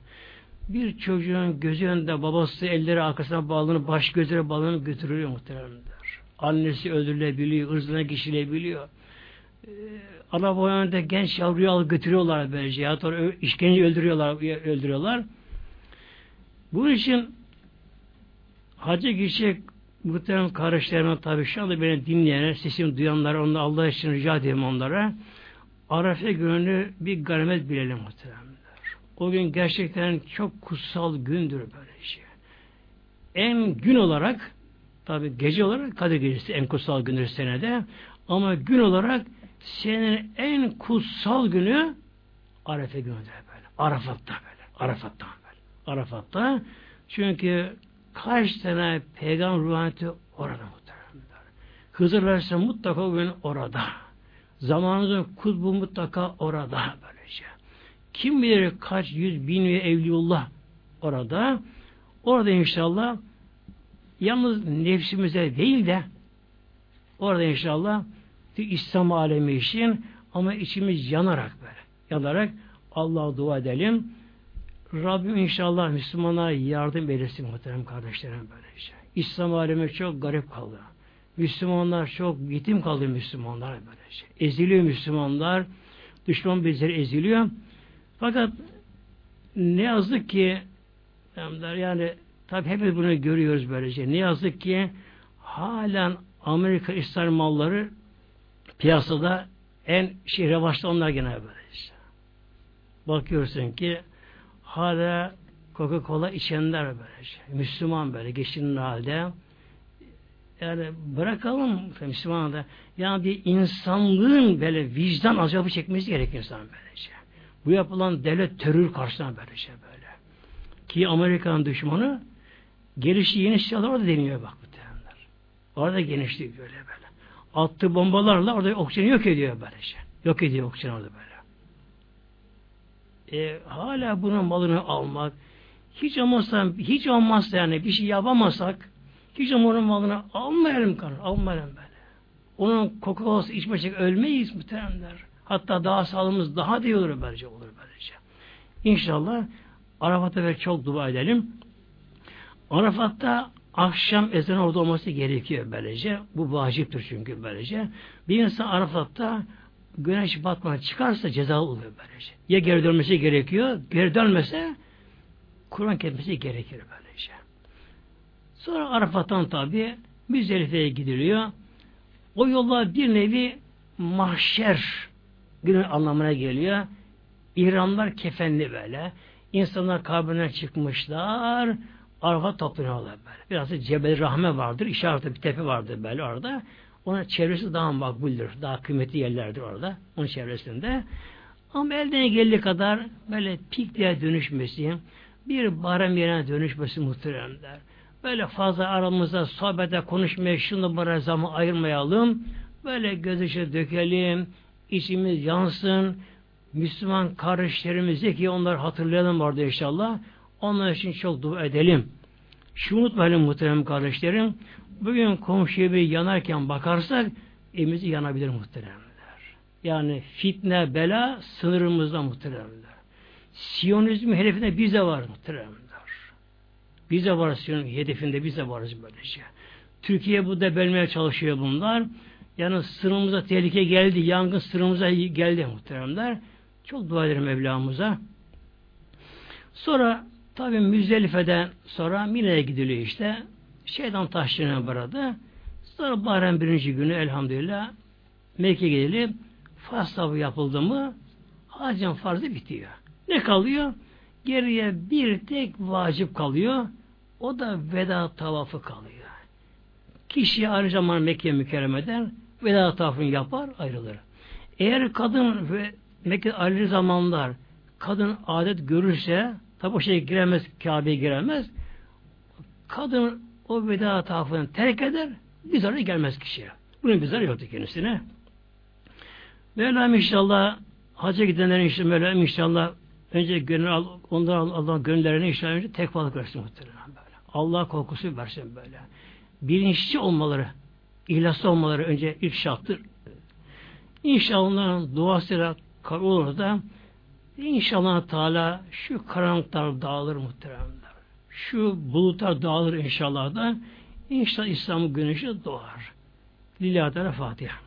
S1: Bir çocuğun gözü önünde babası elleri arkasına bağlanıp baş gözlere bağlanıp götürülüyor muhtemelen. Annesi öldürülebiliyor, ırzına geçilebiliyor. Ee, ana boyunda genç yavruyu alıp götürüyorlar böylece. Ya da işkence öldürüyorlar, öldürüyorlar. Bunun için hacı gidecek muhtemelen kardeşlerime tabi şu anda beni dinleyenler, sesimi duyanlar, onu Allah için rica edeyim onlara. Arafa gününü bir ganimet bilelim muhtemelen. O gün gerçekten çok kutsal gündür böyle şey. En gün olarak tabi gece olarak Kadir Gecesi en kutsal gündür senede ama gün olarak senenin en kutsal günü Arefe günüdür böyle. Arafat'ta böyle. Arafat'ta böyle. Arafat'ta çünkü kaç tane peygamber ruhaniyeti orada muhtemelen. Hızır Aleyhisselam mutlaka o gün orada. Zamanımızın kutbu mutlaka orada böylece. Kim bilir kaç yüz bin ve evliullah orada. Orada inşallah yalnız nefsimize değil de orada inşallah İslam alemi için ama içimiz yanarak böyle yanarak Allah'a dua edelim. Rabbim inşallah Müslümanlara yardım eylesin muhterem kardeşlerim böyle işte. İslam alemi çok garip kaldı. Müslümanlar çok yetim kaldı Müslümanlar böyle şey. Eziliyor Müslümanlar. Düşman bizleri eziliyor. Fakat ne yazık ki yani tabi hepimiz bunu görüyoruz böylece. Ne yazık ki halen Amerika İsrail malları piyasada en şey revaçta onlar gene böyle işte. Bakıyorsun ki hala Coca-Cola içenler böyle şey. Müslüman böyle geçinin halde yani bırakalım Müslüman da yani bir insanlığın böyle vicdan azabı çekmesi gerekir insan böylece. Bu yapılan devlet terör karşısına böylece şey böyle. Ki Amerikan düşmanı gelişi yeni silahlar orada deniyor bak bu terimler. Orada genişliyor böyle böyle. Attığı bombalarla orada oksijeni yok ediyor böylece. Yok ediyor oksijeni orada böyle. E, hala bunun malını almak hiç olmazsa hiç olmazsa yani bir şey yapamazsak hiç onun malını almayalım kan, almayalım böyle. Onun kokusu içmeyecek ölmeyiz muhteremler. Hatta daha sağlığımız daha da olur böylece olur böylece. İnşallah Arafat'ta ve çok dua edelim. Arafat'ta akşam ezanı orada olması gerekiyor böylece. Bu vaciptir çünkü böylece. Bir insan Arafat'ta güneş batmadan çıkarsa ceza oluyor böylece. Ya geri dönmesi gerekiyor, geri dönmese Kur'an ketmesi gerekir böylece. Sonra Arafat'tan tabi Müzdelife'ye gidiliyor. O yolla bir nevi mahşer günün anlamına geliyor. İhramlar kefenli böyle. İnsanlar kabrine çıkmışlar. Arafat toplanıyorlar böyle. Biraz da Cebel Rahme vardır. İşaretli bir tepe vardır böyle orada. Ona çevresi daha makbuldür. Daha kıymetli yerlerdir orada. Onun çevresinde. Ama elden geldiği kadar böyle pikliğe dönüşmesi, bir barem yerine dönüşmesi muhteremler. Böyle fazla aramızda sohbete konuşmaya şunu bana zaman ayırmayalım. Böyle göz dökelim. içimiz yansın. Müslüman kardeşlerimizi ki onları hatırlayalım orada inşallah. Onlar için çok dua edelim. Şu unutmayalım muhterem kardeşlerim. Bugün komşuya bir yanarken bakarsak evimizi yanabilir muhteremler. Yani fitne, bela sınırımızda muhteremler. Siyonizm hedefinde bize var muhteremler. Biz de varız. Hedefinde biz de varız böylece. Türkiye bu da bölmeye çalışıyor bunlar. Yani sınırımıza tehlike geldi. Yangın sınırımıza geldi muhteremler. Çok dua ederim Mevlamıza. Sonra tabi Müzdelife'den sonra Mine'ye gidiliyor işte. Şeytan taşlarına burada. Sonra Bahreyn birinci günü elhamdülillah Mekke gidilip Fas yapıldı mı hacın farzı bitiyor. Ne kalıyor? Geriye bir tek vacip kalıyor. O da veda tavafı kalıyor. Kişi ayrı zaman Mekke mükerremeden veda tavafını yapar ayrılır. Eğer kadın ve Mekke ayrı zamanlar kadın adet görürse tabi o şey giremez, Kabe'ye giremez. Kadın o veda tavafını terk eder, bir zarar gelmez kişiye. Bunun bir zararı yoktu kendisine. Mevlam inşallah hacca gidenlerin işte Mevlam inşallah önce gönül al, ondan Allah gönüllerine inşallah önce tekvalık versin muhtemelen böyle. Allah korkusu versin böyle. Bilinçli olmaları, ihlaslı olmaları önce ilk şarttır. İnşallah onların duasıyla kabul olur da inşallah Teala şu karanlıklar dağılır muhteremler. Şu bulutlar dağılır inşallah da inşallah İslam'ın güneşi doğar. Lillahi Teala Fatiha.